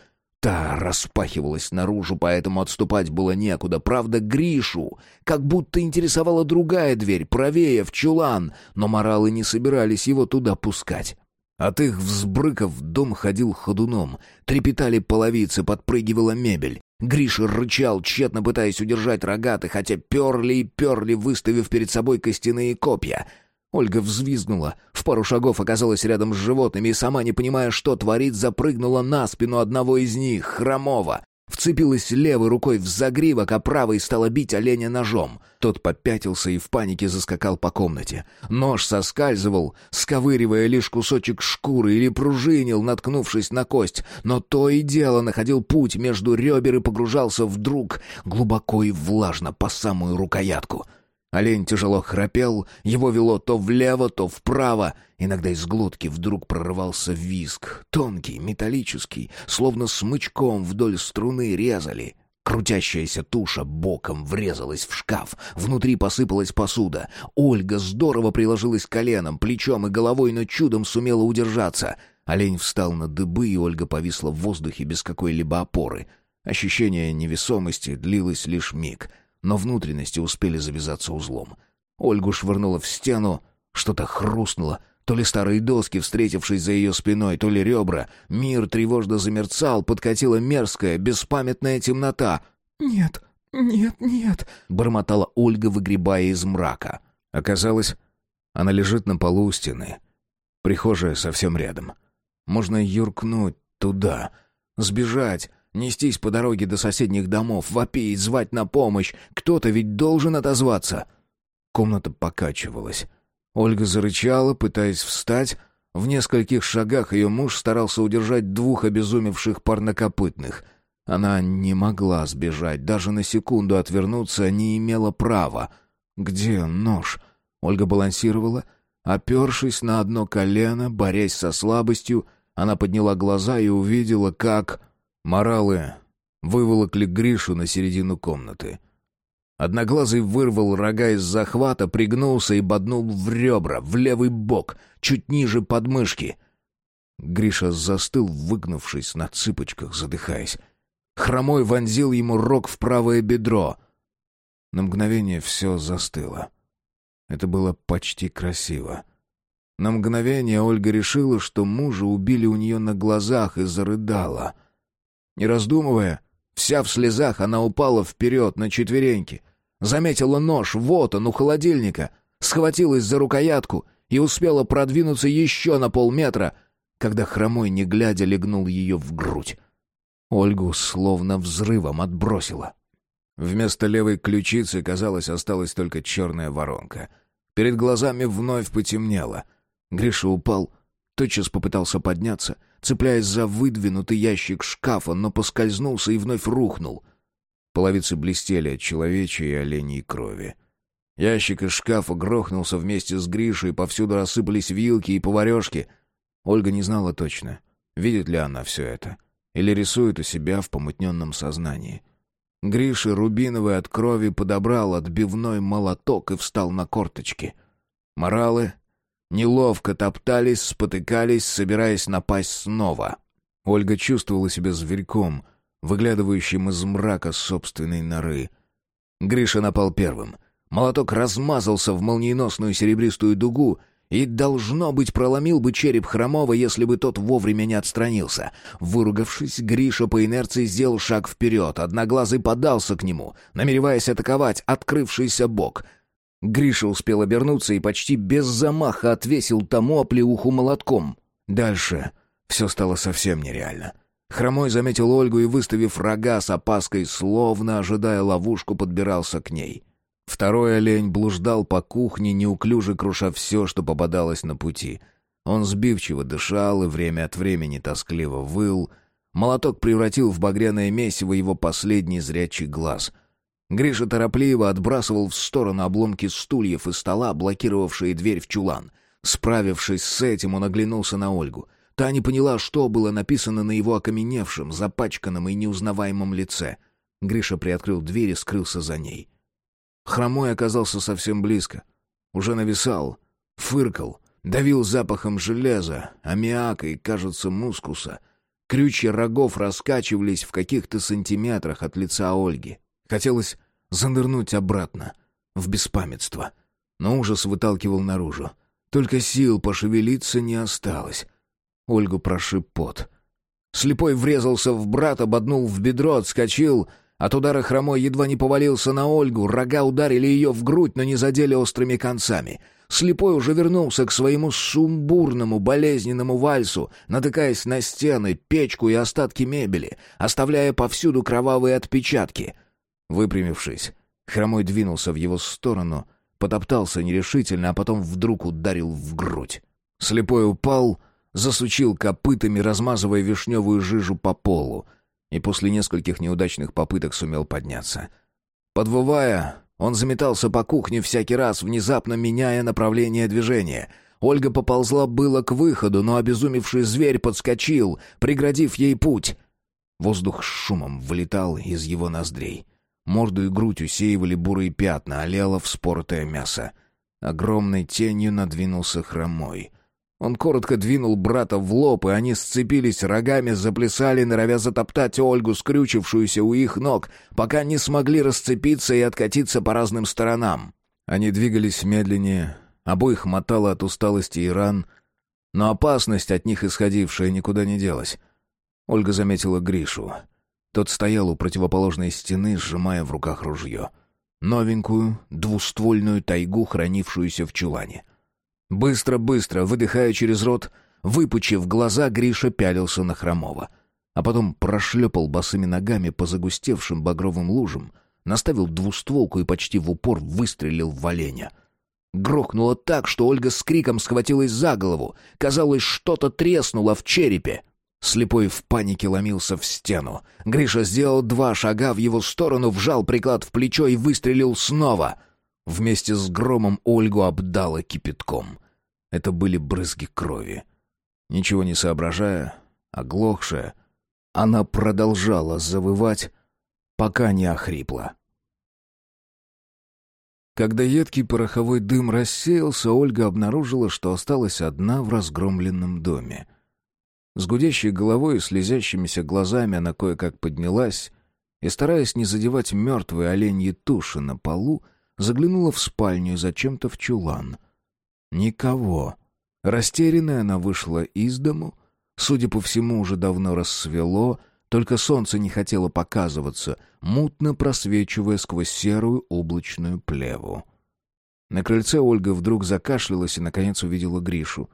Та распахивалась наружу, поэтому отступать было некуда. Правда, Гришу как будто интересовала другая дверь, правее, в чулан, но моралы не собирались его туда пускать. От их взбрыков дом ходил ходуном, трепетали половицы, подпрыгивала мебель. Гриша рычал, тщетно пытаясь удержать рогаты, хотя перли и перли, выставив перед собой костяные копья. Ольга взвизгнула, в пару шагов оказалась рядом с животными и, сама не понимая, что творит, запрыгнула на спину одного из них, хромого. Вцепилась левой рукой в загривок, а правой стала бить оленя ножом. Тот попятился и в панике заскакал по комнате. Нож соскальзывал, сковыривая лишь кусочек шкуры или пружинил, наткнувшись на кость. Но то и дело находил путь между ребер и погружался вдруг глубоко и влажно по самую рукоятку — Олень тяжело храпел, его вело то влево, то вправо. Иногда из глотки вдруг прорывался виск, тонкий, металлический, словно смычком вдоль струны резали. Крутящаяся туша боком врезалась в шкаф. Внутри посыпалась посуда. Ольга здорово приложилась коленом, плечом и головой, но чудом сумела удержаться. Олень встал на дыбы, и Ольга повисла в воздухе без какой-либо опоры. Ощущение невесомости длилось лишь миг — но внутренности успели завязаться узлом. Ольгу швырнуло в стену, что-то хрустнуло, то ли старые доски, встретившись за ее спиной, то ли ребра. Мир тревожно замерцал, подкатила мерзкая, беспамятная темнота. «Нет, нет, нет», — бормотала Ольга, выгребая из мрака. Оказалось, она лежит на полу у стены. Прихожая совсем рядом. Можно юркнуть туда, сбежать, Нестись по дороге до соседних домов, вопить, звать на помощь. Кто-то ведь должен отозваться. Комната покачивалась. Ольга зарычала, пытаясь встать. В нескольких шагах ее муж старался удержать двух обезумевших парнокопытных. Она не могла сбежать, даже на секунду отвернуться не имела права. «Где нож?» Ольга балансировала, опершись на одно колено, борясь со слабостью, она подняла глаза и увидела, как... Моралы выволокли Гришу на середину комнаты. Одноглазый вырвал рога из захвата, пригнулся и боднул в ребра, в левый бок, чуть ниже подмышки. Гриша застыл, выгнувшись на цыпочках, задыхаясь. Хромой вонзил ему рог в правое бедро. На мгновение все застыло. Это было почти красиво. На мгновение Ольга решила, что мужа убили у нее на глазах и зарыдала — не раздумывая, вся в слезах, она упала вперед на четвереньки. Заметила нож, вот он, у холодильника. Схватилась за рукоятку и успела продвинуться еще на полметра, когда хромой, не глядя, легнул ее в грудь. Ольгу словно взрывом отбросила. Вместо левой ключицы, казалось, осталась только черная воронка. Перед глазами вновь потемнело. Гриша упал, тотчас попытался подняться — цепляясь за выдвинутый ящик шкафа, но поскользнулся и вновь рухнул. Половицы блестели от человечьей и оленей крови. Ящик из шкафа грохнулся вместе с Гришей, повсюду рассыпались вилки и поварешки. Ольга не знала точно, видит ли она все это, или рисует у себя в помутненном сознании. Гриша, рубиновый от крови, подобрал отбивной молоток и встал на корточки. Моралы Неловко топтались, спотыкались, собираясь напасть снова. Ольга чувствовала себя зверьком, выглядывающим из мрака собственной норы. Гриша напал первым. Молоток размазался в молниеносную серебристую дугу и, должно быть, проломил бы череп Хромова, если бы тот вовремя не отстранился. Выругавшись, Гриша по инерции сделал шаг вперед, одноглазый подался к нему, намереваясь атаковать открывшийся бок. Гриша успел обернуться и почти без замаха отвесил тому оплеуху молотком. Дальше все стало совсем нереально. Хромой заметил Ольгу и, выставив рога с опаской, словно ожидая ловушку, подбирался к ней. Второй олень блуждал по кухне, неуклюже круша все, что попадалось на пути. Он сбивчиво дышал и время от времени тоскливо выл. Молоток превратил в багряное месиво его последний зрячий глаз. Гриша торопливо отбрасывал в сторону обломки стульев и стола, блокировавшие дверь в чулан. Справившись с этим, он оглянулся на Ольгу. Та не поняла, что было написано на его окаменевшем, запачканном и неузнаваемом лице. Гриша приоткрыл дверь и скрылся за ней. Хромой оказался совсем близко. Уже нависал, фыркал, давил запахом железа, аммиака и, кажется, мускуса. Крючья рогов раскачивались в каких-то сантиметрах от лица Ольги. Хотелось занырнуть обратно, в беспамятство. Но ужас выталкивал наружу. Только сил пошевелиться не осталось. Ольгу прошиб пот. Слепой врезался в брата, ободнул в бедро, отскочил — от удара хромой едва не повалился на Ольгу, рога ударили ее в грудь, но не задели острыми концами. Слепой уже вернулся к своему сумбурному, болезненному вальсу, натыкаясь на стены, печку и остатки мебели, оставляя повсюду кровавые отпечатки. Выпрямившись, хромой двинулся в его сторону, потоптался нерешительно, а потом вдруг ударил в грудь. Слепой упал, засучил копытами, размазывая вишневую жижу по полу — и после нескольких неудачных попыток сумел подняться. Подвывая, он заметался по кухне всякий раз, внезапно меняя направление движения. Ольга поползла было к выходу, но обезумевший зверь подскочил, преградив ей путь. Воздух с шумом вылетал из его ноздрей. Морду и грудь усеивали бурые пятна, олело вспоротое мясо. Огромной тенью надвинулся хромой — он коротко двинул брата в лоб, и они сцепились рогами, заплясали, норовя затоптать Ольгу, скрючившуюся у их ног, пока не смогли расцепиться и откатиться по разным сторонам. Они двигались медленнее, обоих мотало от усталости и ран, но опасность от них исходившая никуда не делась. Ольга заметила Гришу. Тот стоял у противоположной стены, сжимая в руках ружье. Новенькую, двуствольную тайгу, хранившуюся в чулане — Быстро-быстро, выдыхая через рот, выпучив глаза, Гриша пялился на Хромова. А потом прошлепал босыми ногами по загустевшим багровым лужам, наставил двустволку и почти в упор выстрелил в оленя. Грохнуло так, что Ольга с криком схватилась за голову. Казалось, что-то треснуло в черепе. Слепой в панике ломился в стену. Гриша сделал два шага в его сторону, вжал приклад в плечо и выстрелил снова — Вместе с громом Ольгу обдало кипятком. Это были брызги крови. Ничего не соображая, оглохшая, она продолжала завывать, пока не охрипла. Когда едкий пороховой дым рассеялся, Ольга обнаружила, что осталась одна в разгромленном доме. С гудящей головой и слезящимися глазами она кое-как поднялась и, стараясь не задевать мертвые оленьи туши на полу, заглянула в спальню и зачем-то в чулан. Никого. Растерянная она вышла из дому. Судя по всему, уже давно рассвело, только солнце не хотело показываться, мутно просвечивая сквозь серую облачную плеву. На крыльце Ольга вдруг закашлялась и, наконец, увидела Гришу.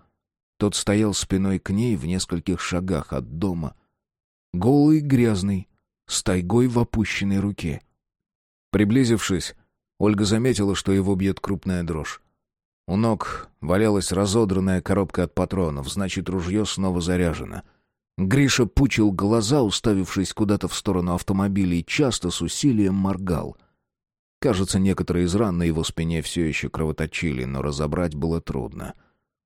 Тот стоял спиной к ней в нескольких шагах от дома. Голый и грязный, с тайгой в опущенной руке. Приблизившись, Ольга заметила, что его бьет крупная дрожь. У ног валялась разодранная коробка от патронов, значит, ружье снова заряжено. Гриша пучил глаза, уставившись куда-то в сторону автомобиля, и часто с усилием моргал. Кажется, некоторые из ран на его спине все еще кровоточили, но разобрать было трудно.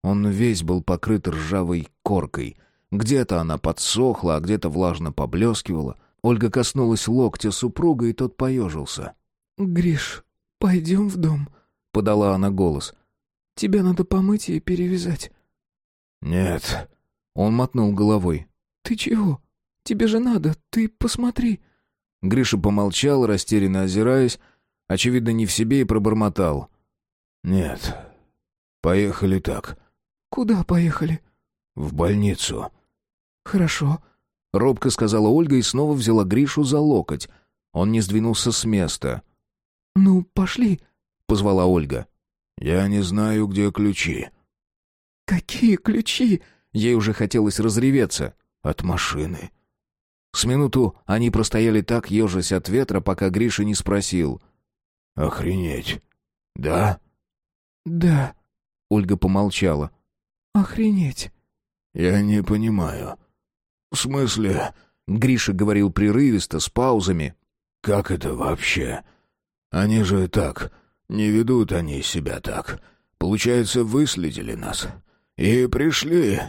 Он весь был покрыт ржавой коркой. Где-то она подсохла, а где-то влажно поблескивала. Ольга коснулась локтя супруга, и тот поежился. «Гриш, «Пойдем в дом», — подала она голос. «Тебя надо помыть и перевязать». «Нет», — он мотнул головой. «Ты чего? Тебе же надо, ты посмотри». Гриша помолчал, растерянно озираясь, очевидно, не в себе и пробормотал. «Нет, поехали так». «Куда поехали?» «В больницу». «Хорошо», — робко сказала Ольга и снова взяла Гришу за локоть. Он не сдвинулся с места. «Ну, пошли», — позвала Ольга. «Я не знаю, где ключи». «Какие ключи?» Ей уже хотелось разреветься. «От машины». С минуту они простояли так, ежась от ветра, пока Гриша не спросил. «Охренеть! Да?» «Да», — Ольга помолчала. «Охренеть!» «Я не понимаю. В смысле...» — Гриша говорил прерывисто, с паузами. «Как это вообще? Они же так... Не ведут они себя так. Получается, выследили нас. И пришли...»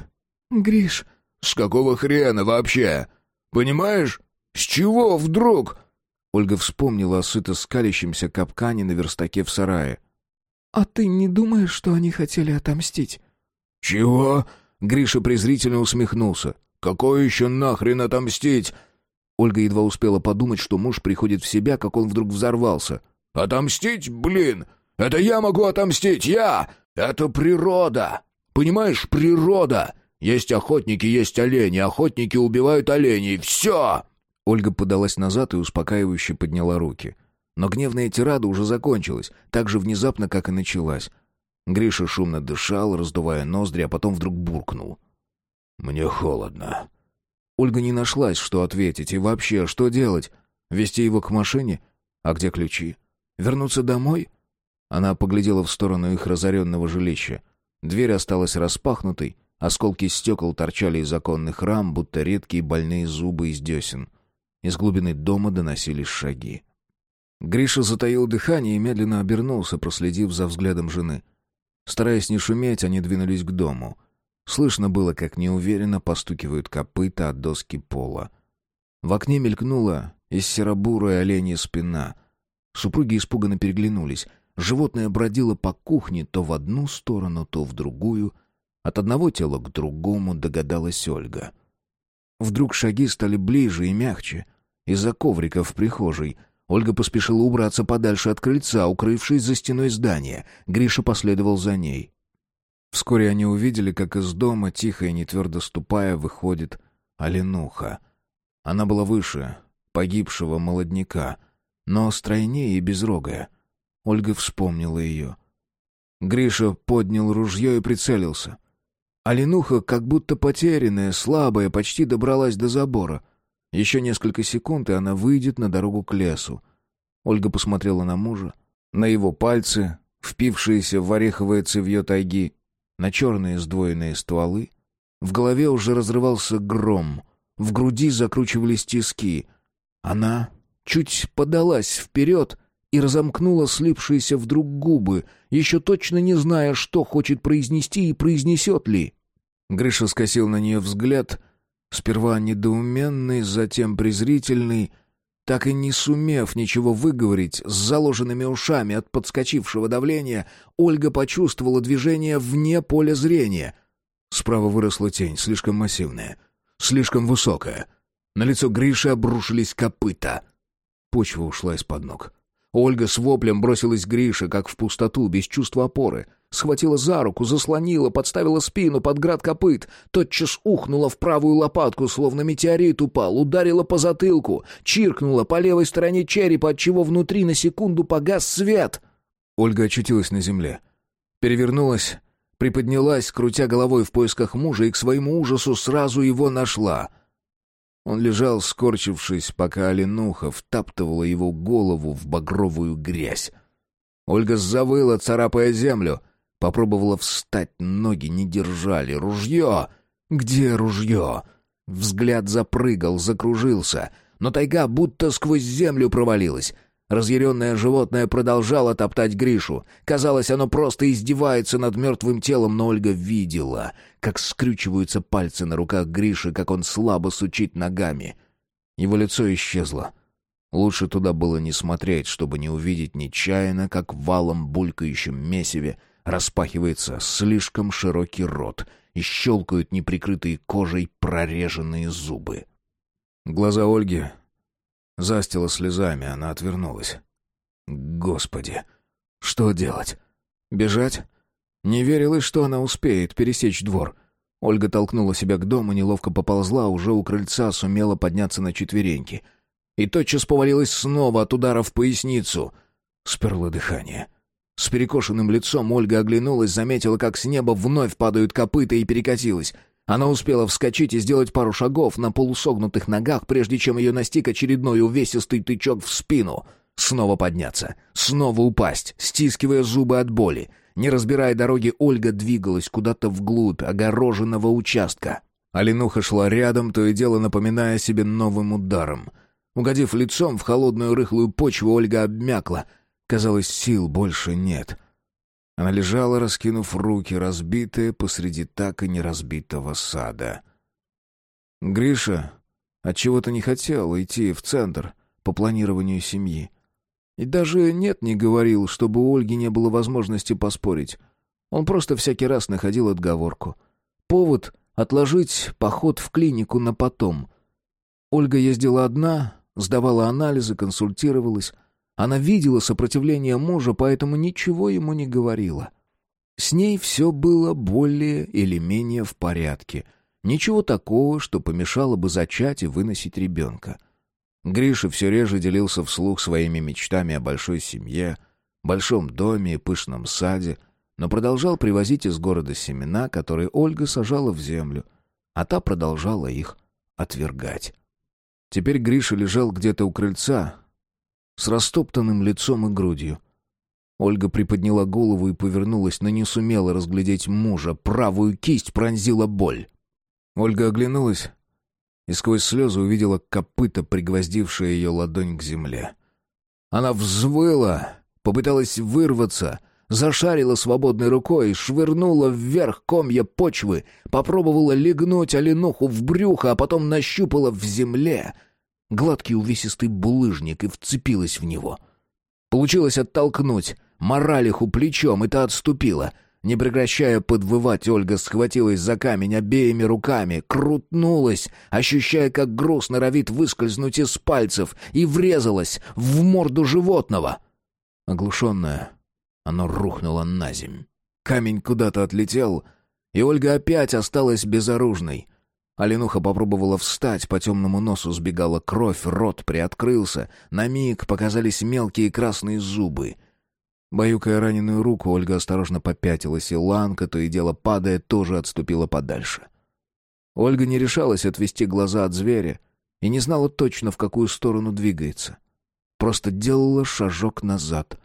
«Гриш...» «С какого хрена вообще? Понимаешь? С чего вдруг?» Ольга вспомнила о сыто скалящемся капкане на верстаке в сарае. «А ты не думаешь, что они хотели отомстить?» «Чего?» — Гриша презрительно усмехнулся. «Какое еще нахрен отомстить?» Ольга едва успела подумать, что муж приходит в себя, как он вдруг взорвался. «Отомстить, блин! Это я могу отомстить! Я! Это природа! Понимаешь, природа! Есть охотники, есть олени, охотники убивают оленей. Все!» Ольга подалась назад и успокаивающе подняла руки. Но гневная тирада уже закончилась, так же внезапно, как и началась. Гриша шумно дышал, раздувая ноздри, а потом вдруг буркнул. «Мне холодно». Ольга не нашлась, что ответить, и вообще, что делать? Вести его к машине? А где ключи? Вернуться домой? Она поглядела в сторону их разоренного жилища. Дверь осталась распахнутой, осколки стекол торчали из оконных рам, будто редкие больные зубы из десен. Из глубины дома доносились шаги. Гриша затаил дыхание и медленно обернулся, проследив за взглядом жены. Стараясь не шуметь, они двинулись к дому. Слышно было, как неуверенно постукивают копыта от доски пола. В окне мелькнула из серобурой оленья спина. Супруги испуганно переглянулись. Животное бродило по кухне то в одну сторону, то в другую. От одного тела к другому догадалась Ольга. Вдруг шаги стали ближе и мягче. Из-за коврика в прихожей Ольга поспешила убраться подальше от крыльца, укрывшись за стеной здания. Гриша последовал за ней. Вскоре они увидели, как из дома, тихо и нетвердо ступая, выходит Оленуха. Она была выше погибшего молодняка, но стройнее и безрогая. Ольга вспомнила ее. Гриша поднял ружье и прицелился. Оленуха, как будто потерянная, слабая, почти добралась до забора. Еще несколько секунд, и она выйдет на дорогу к лесу. Ольга посмотрела на мужа, на его пальцы, впившиеся в ореховое цевье тайги, на черные сдвоенные стволы. В голове уже разрывался гром, в груди закручивались тиски. Она чуть подалась вперед и разомкнула слипшиеся вдруг губы, еще точно не зная, что хочет произнести и произнесет ли. Гриша скосил на нее взгляд, сперва недоуменный, затем презрительный, так и не сумев ничего выговорить, с заложенными ушами от подскочившего давления, Ольга почувствовала движение вне поля зрения. Справа выросла тень, слишком массивная, слишком высокая. На лицо Гриши обрушились копыта. Почва ушла из-под ног. Ольга с воплем бросилась к Грише, как в пустоту, без чувства опоры. Схватила за руку, заслонила, подставила спину под град копыт. Тотчас ухнула в правую лопатку, словно метеорит упал, ударила по затылку, чиркнула по левой стороне черепа, отчего внутри на секунду погас свет. Ольга очутилась на земле. Перевернулась, приподнялась, крутя головой в поисках мужа, и к своему ужасу сразу его нашла — он лежал, скорчившись, пока Оленуха втаптывала его голову в багровую грязь. Ольга завыла, царапая землю. Попробовала встать, ноги не держали. «Ружье! Где ружье?» Взгляд запрыгал, закружился, но тайга будто сквозь землю провалилась. Разъяренное животное продолжало топтать Гришу. Казалось, оно просто издевается над мертвым телом, но Ольга видела, как скрючиваются пальцы на руках Гриши, как он слабо сучит ногами. Его лицо исчезло. Лучше туда было не смотреть, чтобы не увидеть нечаянно, как валом булькающем месиве распахивается слишком широкий рот и щелкают неприкрытые кожей прореженные зубы. Глаза Ольги Застила слезами, она отвернулась. Господи, что делать? Бежать? Не верилось, что она успеет пересечь двор. Ольга толкнула себя к дому, неловко поползла, уже у крыльца сумела подняться на четвереньки. И тотчас повалилась снова от удара в поясницу. Сперло дыхание. С перекошенным лицом Ольга оглянулась, заметила, как с неба вновь падают копыта и перекатилась. Она успела вскочить и сделать пару шагов на полусогнутых ногах, прежде чем ее настиг очередной увесистый тычок в спину. Снова подняться, снова упасть, стискивая зубы от боли. Не разбирая дороги, Ольга двигалась куда-то вглубь огороженного участка. Аленуха шла рядом, то и дело напоминая себе новым ударом. Угодив лицом в холодную рыхлую почву, Ольга обмякла. Казалось, сил больше нет. Она лежала, раскинув руки, разбитая посреди так и неразбитого сада. Гриша отчего-то не хотел идти в центр по планированию семьи. И даже «нет» не говорил, чтобы у Ольги не было возможности поспорить. Он просто всякий раз находил отговорку. Повод — отложить поход в клинику на потом. Ольга ездила одна, сдавала анализы, консультировалась. Она видела сопротивление мужа, поэтому ничего ему не говорила. С ней все было более или менее в порядке. Ничего такого, что помешало бы зачать и выносить ребенка. Гриша все реже делился вслух своими мечтами о большой семье, большом доме и пышном саде, но продолжал привозить из города семена, которые Ольга сажала в землю, а та продолжала их отвергать. Теперь Гриша лежал где-то у крыльца с растоптанным лицом и грудью. Ольга приподняла голову и повернулась, но не сумела разглядеть мужа. Правую кисть пронзила боль. Ольга оглянулась и сквозь слезы увидела копыта, пригвоздившее ее ладонь к земле. Она взвыла, попыталась вырваться, зашарила свободной рукой, швырнула вверх комья почвы, попробовала легнуть оленуху в брюхо, а потом нащупала в земле гладкий увесистый булыжник и вцепилась в него. Получилось оттолкнуть моралиху плечом, и та отступила — не прекращая подвывать, Ольга схватилась за камень обеими руками, крутнулась, ощущая, как груз норовит выскользнуть из пальцев, и врезалась в морду животного. Оглушенная, оно рухнуло на земь. Камень куда-то отлетел, и Ольга опять осталась безоружной. Аленуха попробовала встать, по темному носу сбегала кровь, рот приоткрылся. На миг показались мелкие красные зубы — Баюкая раненую руку, Ольга осторожно попятилась, и Ланка, то и дело падая, тоже отступила подальше. Ольга не решалась отвести глаза от зверя и не знала точно, в какую сторону двигается. Просто делала шажок назад,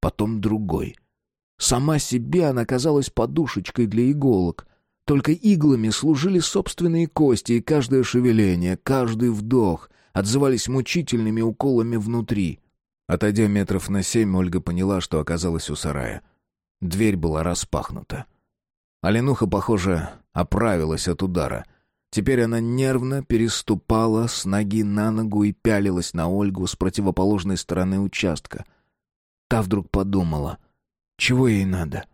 потом другой. Сама себе она казалась подушечкой для иголок. Только иглами служили собственные кости, и каждое шевеление, каждый вдох отзывались мучительными уколами внутри — Отойдя метров на семь, Ольга поняла, что оказалась у сарая. Дверь была распахнута. Оленуха, похоже, оправилась от удара. Теперь она нервно переступала с ноги на ногу и пялилась на Ольгу с противоположной стороны участка. Та вдруг подумала, чего ей надо?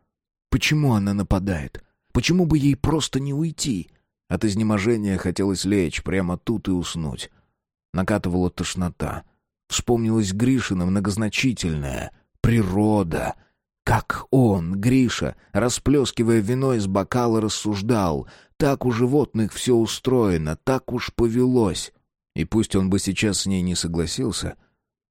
Почему она нападает? Почему бы ей просто не уйти? От изнеможения хотелось лечь прямо тут и уснуть. Накатывала тошнота — Вспомнилось Гришина многозначительное «природа». Как он, Гриша, расплескивая вино из бокала, рассуждал. Так у животных все устроено, так уж повелось. И пусть он бы сейчас с ней не согласился,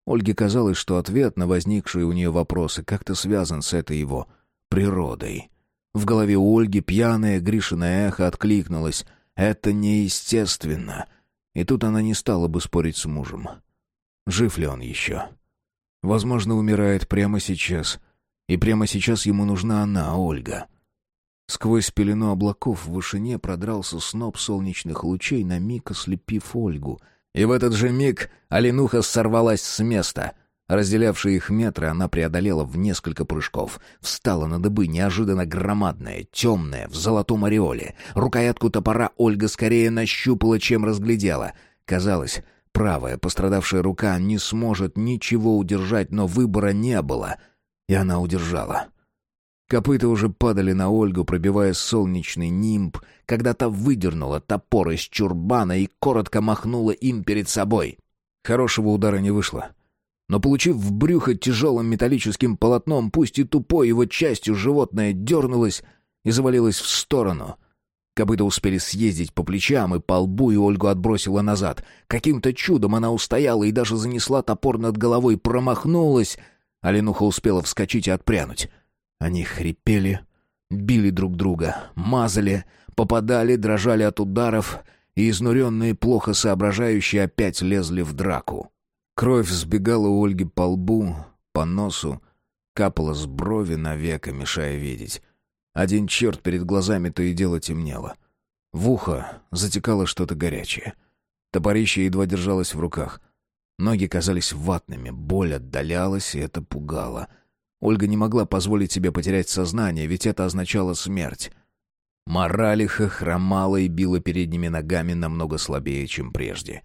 Ольге казалось, что ответ на возникшие у нее вопросы как-то связан с этой его природой. В голове у Ольги пьяное Гришина эхо откликнулось. «Это неестественно». И тут она не стала бы спорить с мужем. Жив ли он еще? Возможно, умирает прямо сейчас. И прямо сейчас ему нужна она, Ольга. Сквозь пелену облаков в вышине продрался сноп солнечных лучей, на миг ослепив Ольгу. И в этот же миг Оленуха сорвалась с места. Разделявшие их метры она преодолела в несколько прыжков. Встала на дыбы, неожиданно громадная, темная, в золотом ореоле. Рукоятку топора Ольга скорее нащупала, чем разглядела. Казалось, Правая пострадавшая рука не сможет ничего удержать, но выбора не было, и она удержала. Копыта уже падали на Ольгу, пробивая солнечный нимб, когда та выдернула топор из чурбана и коротко махнула им перед собой. Хорошего удара не вышло. Но получив в брюхо тяжелым металлическим полотном, пусть и тупой его частью, животное дернулось и завалилось в сторону. Копыта успели съездить по плечам и по лбу, и Ольгу отбросила назад. Каким-то чудом она устояла и даже занесла топор над головой, промахнулась. А Ленуха успела вскочить и отпрянуть. Они хрипели, били друг друга, мазали, попадали, дрожали от ударов, и изнуренные, плохо соображающие опять лезли в драку. Кровь сбегала у Ольги по лбу, по носу, капала с брови на века, мешая видеть. Один черт перед глазами то и дело темнело. В ухо затекало что-то горячее. Топорище едва держалось в руках. Ноги казались ватными, боль отдалялась, и это пугало. Ольга не могла позволить себе потерять сознание, ведь это означало смерть. Моралиха хромала и била передними ногами намного слабее, чем прежде.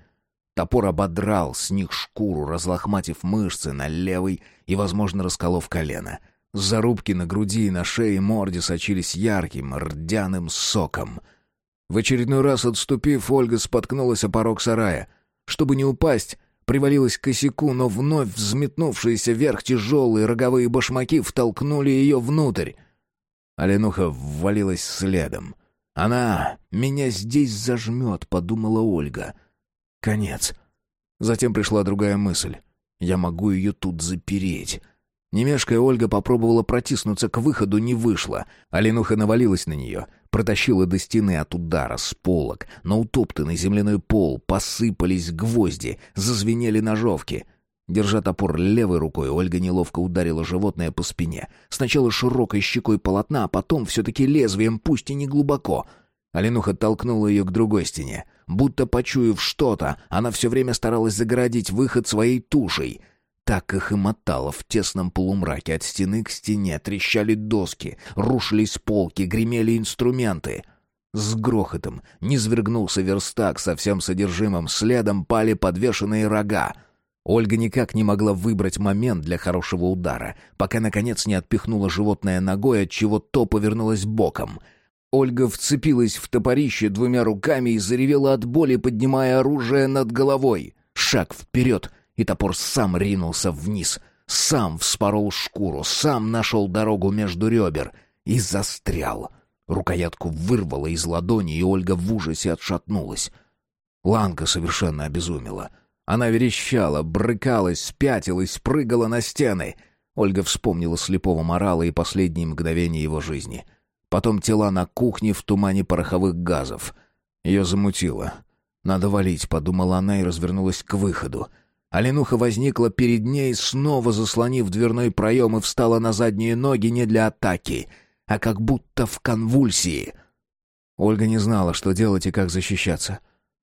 Топор ободрал с них шкуру, разлохматив мышцы на левой и, возможно, расколов колено — Зарубки на груди и на шее и морде сочились ярким, рдяным соком. В очередной раз отступив, Ольга споткнулась о порог сарая. Чтобы не упасть, привалилась к косяку, но вновь взметнувшиеся вверх тяжелые роговые башмаки втолкнули ее внутрь. Оленуха ввалилась следом. «Она меня здесь зажмет», — подумала Ольга. «Конец». Затем пришла другая мысль. «Я могу ее тут запереть». Немешкая Ольга попробовала протиснуться к выходу, не вышло. Аленуха навалилась на нее, протащила до стены от удара с полок. На утоптанный земляной пол посыпались гвозди, зазвенели ножовки. Держа топор левой рукой, Ольга неловко ударила животное по спине. Сначала широкой щекой полотна, а потом все-таки лезвием, пусть и не глубоко. Аленуха толкнула ее к другой стене. Будто почуяв что-то, она все время старалась загородить выход своей тушей — так их и мотало в тесном полумраке от стены к стене. Трещали доски, рушились полки, гремели инструменты. С грохотом низвергнулся верстак со всем содержимым, следом пали подвешенные рога. Ольга никак не могла выбрать момент для хорошего удара, пока, наконец, не отпихнула животное ногой, отчего то повернулось боком — Ольга вцепилась в топорище двумя руками и заревела от боли, поднимая оружие над головой. Шаг вперед, и топор сам ринулся вниз, сам вспорол шкуру, сам нашел дорогу между ребер и застрял. Рукоятку вырвало из ладони, и Ольга в ужасе отшатнулась. Ланка совершенно обезумела. Она верещала, брыкалась, спятилась, прыгала на стены. Ольга вспомнила слепого морала и последние мгновения его жизни. Потом тела на кухне в тумане пороховых газов. Ее замутило. «Надо валить», — подумала она и развернулась к выходу. Аленуха возникла перед ней, снова заслонив дверной проем и встала на задние ноги не для атаки, а как будто в конвульсии. Ольга не знала, что делать и как защищаться.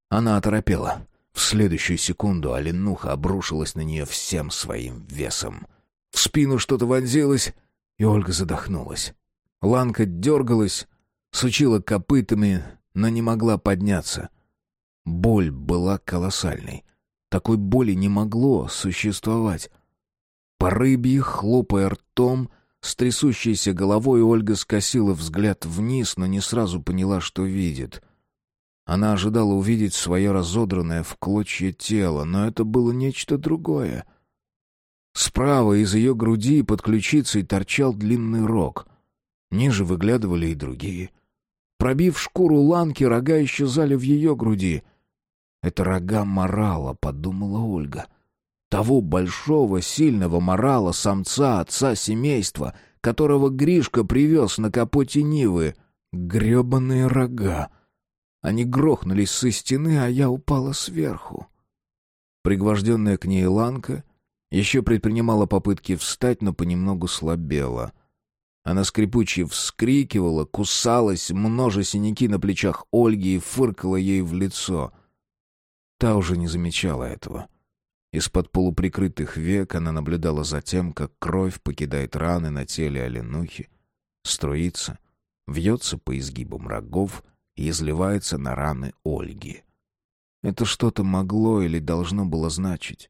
Она оторопела. В следующую секунду Аленуха обрушилась на нее всем своим весом. В спину что-то вонзилось, и Ольга задохнулась. Ланка дергалась, сучила копытами, но не могла подняться. Боль была колоссальной. Такой боли не могло существовать. По рыбьи, хлопая ртом, с трясущейся головой Ольга скосила взгляд вниз, но не сразу поняла, что видит. Она ожидала увидеть свое разодранное в клочья тело, но это было нечто другое. Справа из ее груди под ключицей торчал длинный рог. Ниже выглядывали и другие. Пробив шкуру ланки, рога исчезали в ее груди — это рога морала, подумала Ольга. Того большого, сильного морала, самца, отца семейства, которого Гришка привез на капоте Нивы. Гребаные рога. Они грохнулись со стены, а я упала сверху. Пригвожденная к ней Ланка еще предпринимала попытки встать, но понемногу слабела. Она скрипуче вскрикивала, кусалась, множа синяки на плечах Ольги и фыркала ей в лицо — Та уже не замечала этого. Из-под полуприкрытых век она наблюдала за тем, как кровь покидает раны на теле оленухи, струится, вьется по изгибам рогов и изливается на раны Ольги. Это что-то могло или должно было значить.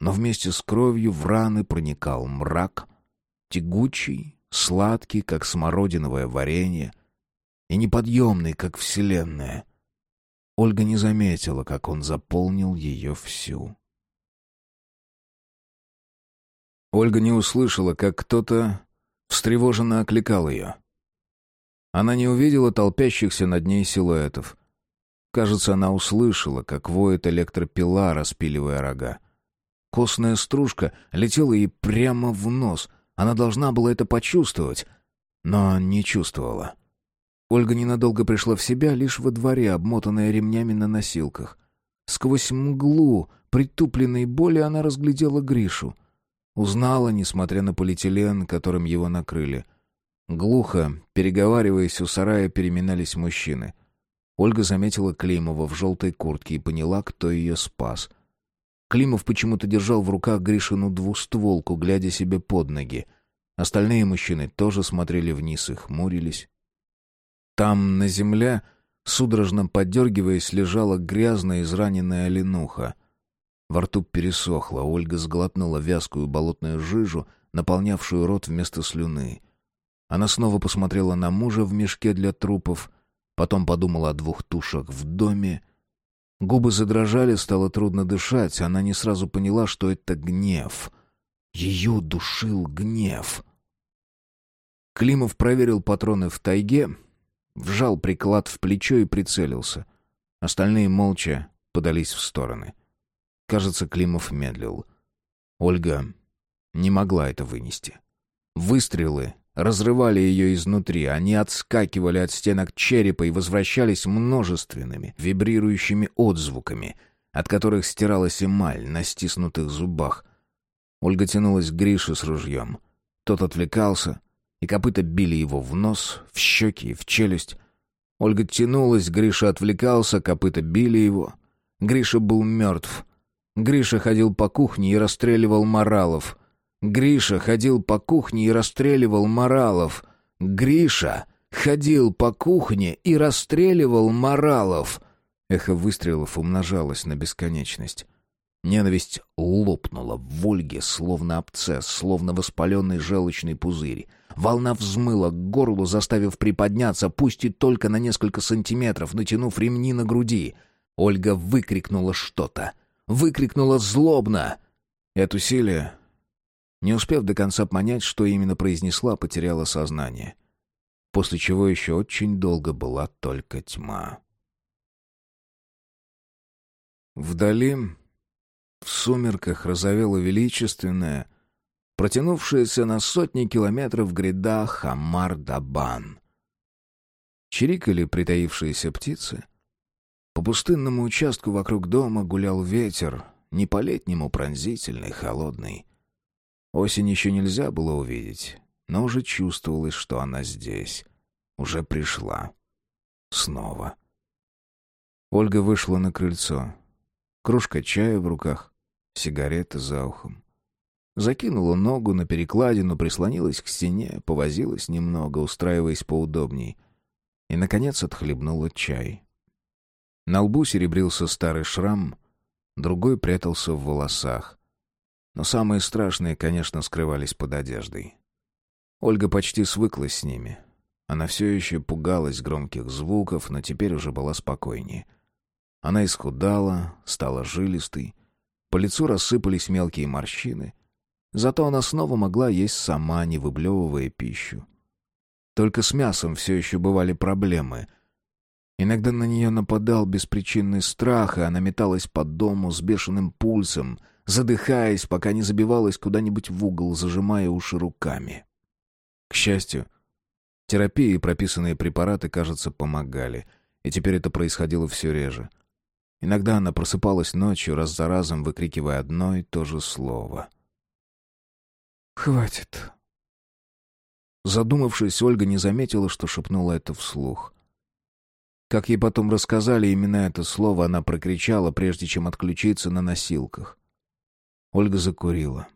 Но вместе с кровью в раны проникал мрак, тягучий, сладкий, как смородиновое варенье, и неподъемный, как вселенная — Ольга не заметила, как он заполнил ее всю. Ольга не услышала, как кто-то встревоженно окликал ее. Она не увидела толпящихся над ней силуэтов. Кажется, она услышала, как воет электропила, распиливая рога. Костная стружка летела ей прямо в нос. Она должна была это почувствовать, но не чувствовала. Ольга ненадолго пришла в себя лишь во дворе, обмотанная ремнями на носилках. Сквозь мглу притупленной боли она разглядела Гришу. Узнала, несмотря на полиэтилен, которым его накрыли. Глухо, переговариваясь у сарая, переминались мужчины. Ольга заметила Климова в желтой куртке и поняла, кто ее спас — Климов почему-то держал в руках Гришину двустволку, глядя себе под ноги. Остальные мужчины тоже смотрели вниз и хмурились. Там, на земле, судорожно подергиваясь, лежала грязная израненная оленуха. Во рту пересохло, Ольга сглотнула вязкую болотную жижу, наполнявшую рот вместо слюны. Она снова посмотрела на мужа в мешке для трупов, потом подумала о двух тушах в доме — Губы задрожали, стало трудно дышать. Она не сразу поняла, что это гнев. Ее душил гнев. Климов проверил патроны в тайге, вжал приклад в плечо и прицелился. Остальные молча подались в стороны. Кажется, Климов медлил. Ольга не могла это вынести. Выстрелы разрывали ее изнутри, они отскакивали от стенок черепа и возвращались множественными, вибрирующими отзвуками, от которых стиралась эмаль на стиснутых зубах. Ольга тянулась к Грише с ружьем. Тот отвлекался, и копыта били его в нос, в щеки и в челюсть. Ольга тянулась, Гриша отвлекался, копыта били его. Гриша был мертв. Гриша ходил по кухне и расстреливал моралов — Гриша ходил по кухне и расстреливал моралов. Гриша ходил по кухне и расстреливал моралов. Эхо выстрелов умножалось на бесконечность. Ненависть лопнула в Ольге, словно абцесс, словно воспаленный желчный пузырь. Волна взмыла к горлу, заставив приподняться, пусть и только на несколько сантиметров, натянув ремни на груди. Ольга выкрикнула что-то. Выкрикнула злобно. От усилия не успев до конца понять, что именно произнесла, потеряла сознание. После чего еще очень долго была только тьма. Вдали, в сумерках, разовела величественная, протянувшаяся на сотни километров гряда Хамар-Дабан. Чирикали притаившиеся птицы. По пустынному участку вокруг дома гулял ветер, не по-летнему пронзительный, холодный. Осень еще нельзя было увидеть, но уже чувствовалось, что она здесь. Уже пришла. Снова. Ольга вышла на крыльцо. Кружка чая в руках, сигарета за ухом. Закинула ногу на перекладину, прислонилась к стене, повозилась немного, устраиваясь поудобней. И, наконец, отхлебнула чай. На лбу серебрился старый шрам, другой прятался в волосах. Но самые страшные, конечно, скрывались под одеждой. Ольга почти свыклась с ними. Она все еще пугалась громких звуков, но теперь уже была спокойнее. Она исхудала, стала жилистой, по лицу рассыпались мелкие морщины. Зато она снова могла есть сама, не выблевывая пищу. Только с мясом все еще бывали проблемы. Иногда на нее нападал беспричинный страх, и она металась по дому с бешеным пульсом — задыхаясь, пока не забивалась куда-нибудь в угол, зажимая уши руками. К счастью, терапия и прописанные препараты, кажется, помогали, и теперь это происходило все реже. Иногда она просыпалась ночью, раз за разом выкрикивая одно и то же слово. «Хватит». Задумавшись, Ольга не заметила, что шепнула это вслух. Как ей потом рассказали, именно это слово она прокричала, прежде чем отключиться на носилках. Ольга закурила.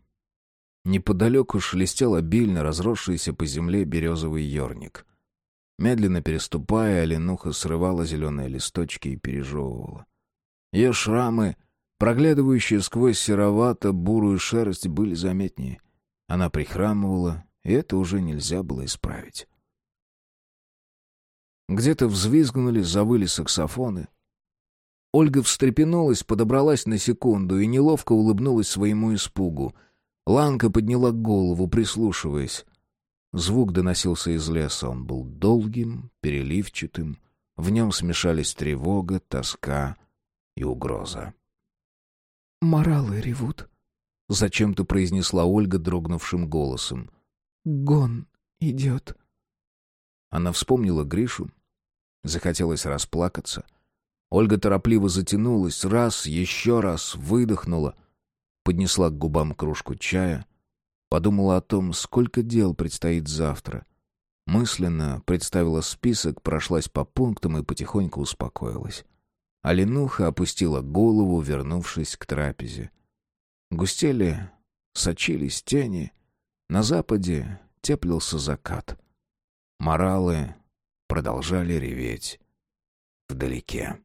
Неподалеку шелестел обильно разросшийся по земле березовый ерник. Медленно переступая, оленуха срывала зеленые листочки и пережевывала. Ее шрамы, проглядывающие сквозь серовато-бурую шерсть, были заметнее. Она прихрамывала, и это уже нельзя было исправить. Где-то взвизгнули, завыли саксофоны. Ольга встрепенулась, подобралась на секунду и неловко улыбнулась своему испугу. Ланка подняла голову, прислушиваясь. Звук доносился из леса. Он был долгим, переливчатым. В нем смешались тревога, тоска и угроза. «Моралы ревут», — зачем-то произнесла Ольга дрогнувшим голосом. «Гон идет». Она вспомнила Гришу. Захотелось расплакаться. Ольга торопливо затянулась, раз, еще раз, выдохнула. Поднесла к губам кружку чая. Подумала о том, сколько дел предстоит завтра. Мысленно представила список, прошлась по пунктам и потихоньку успокоилась. Аленуха опустила голову, вернувшись к трапезе. Густели, сочились тени. На западе теплился закат. Моралы продолжали реветь вдалеке.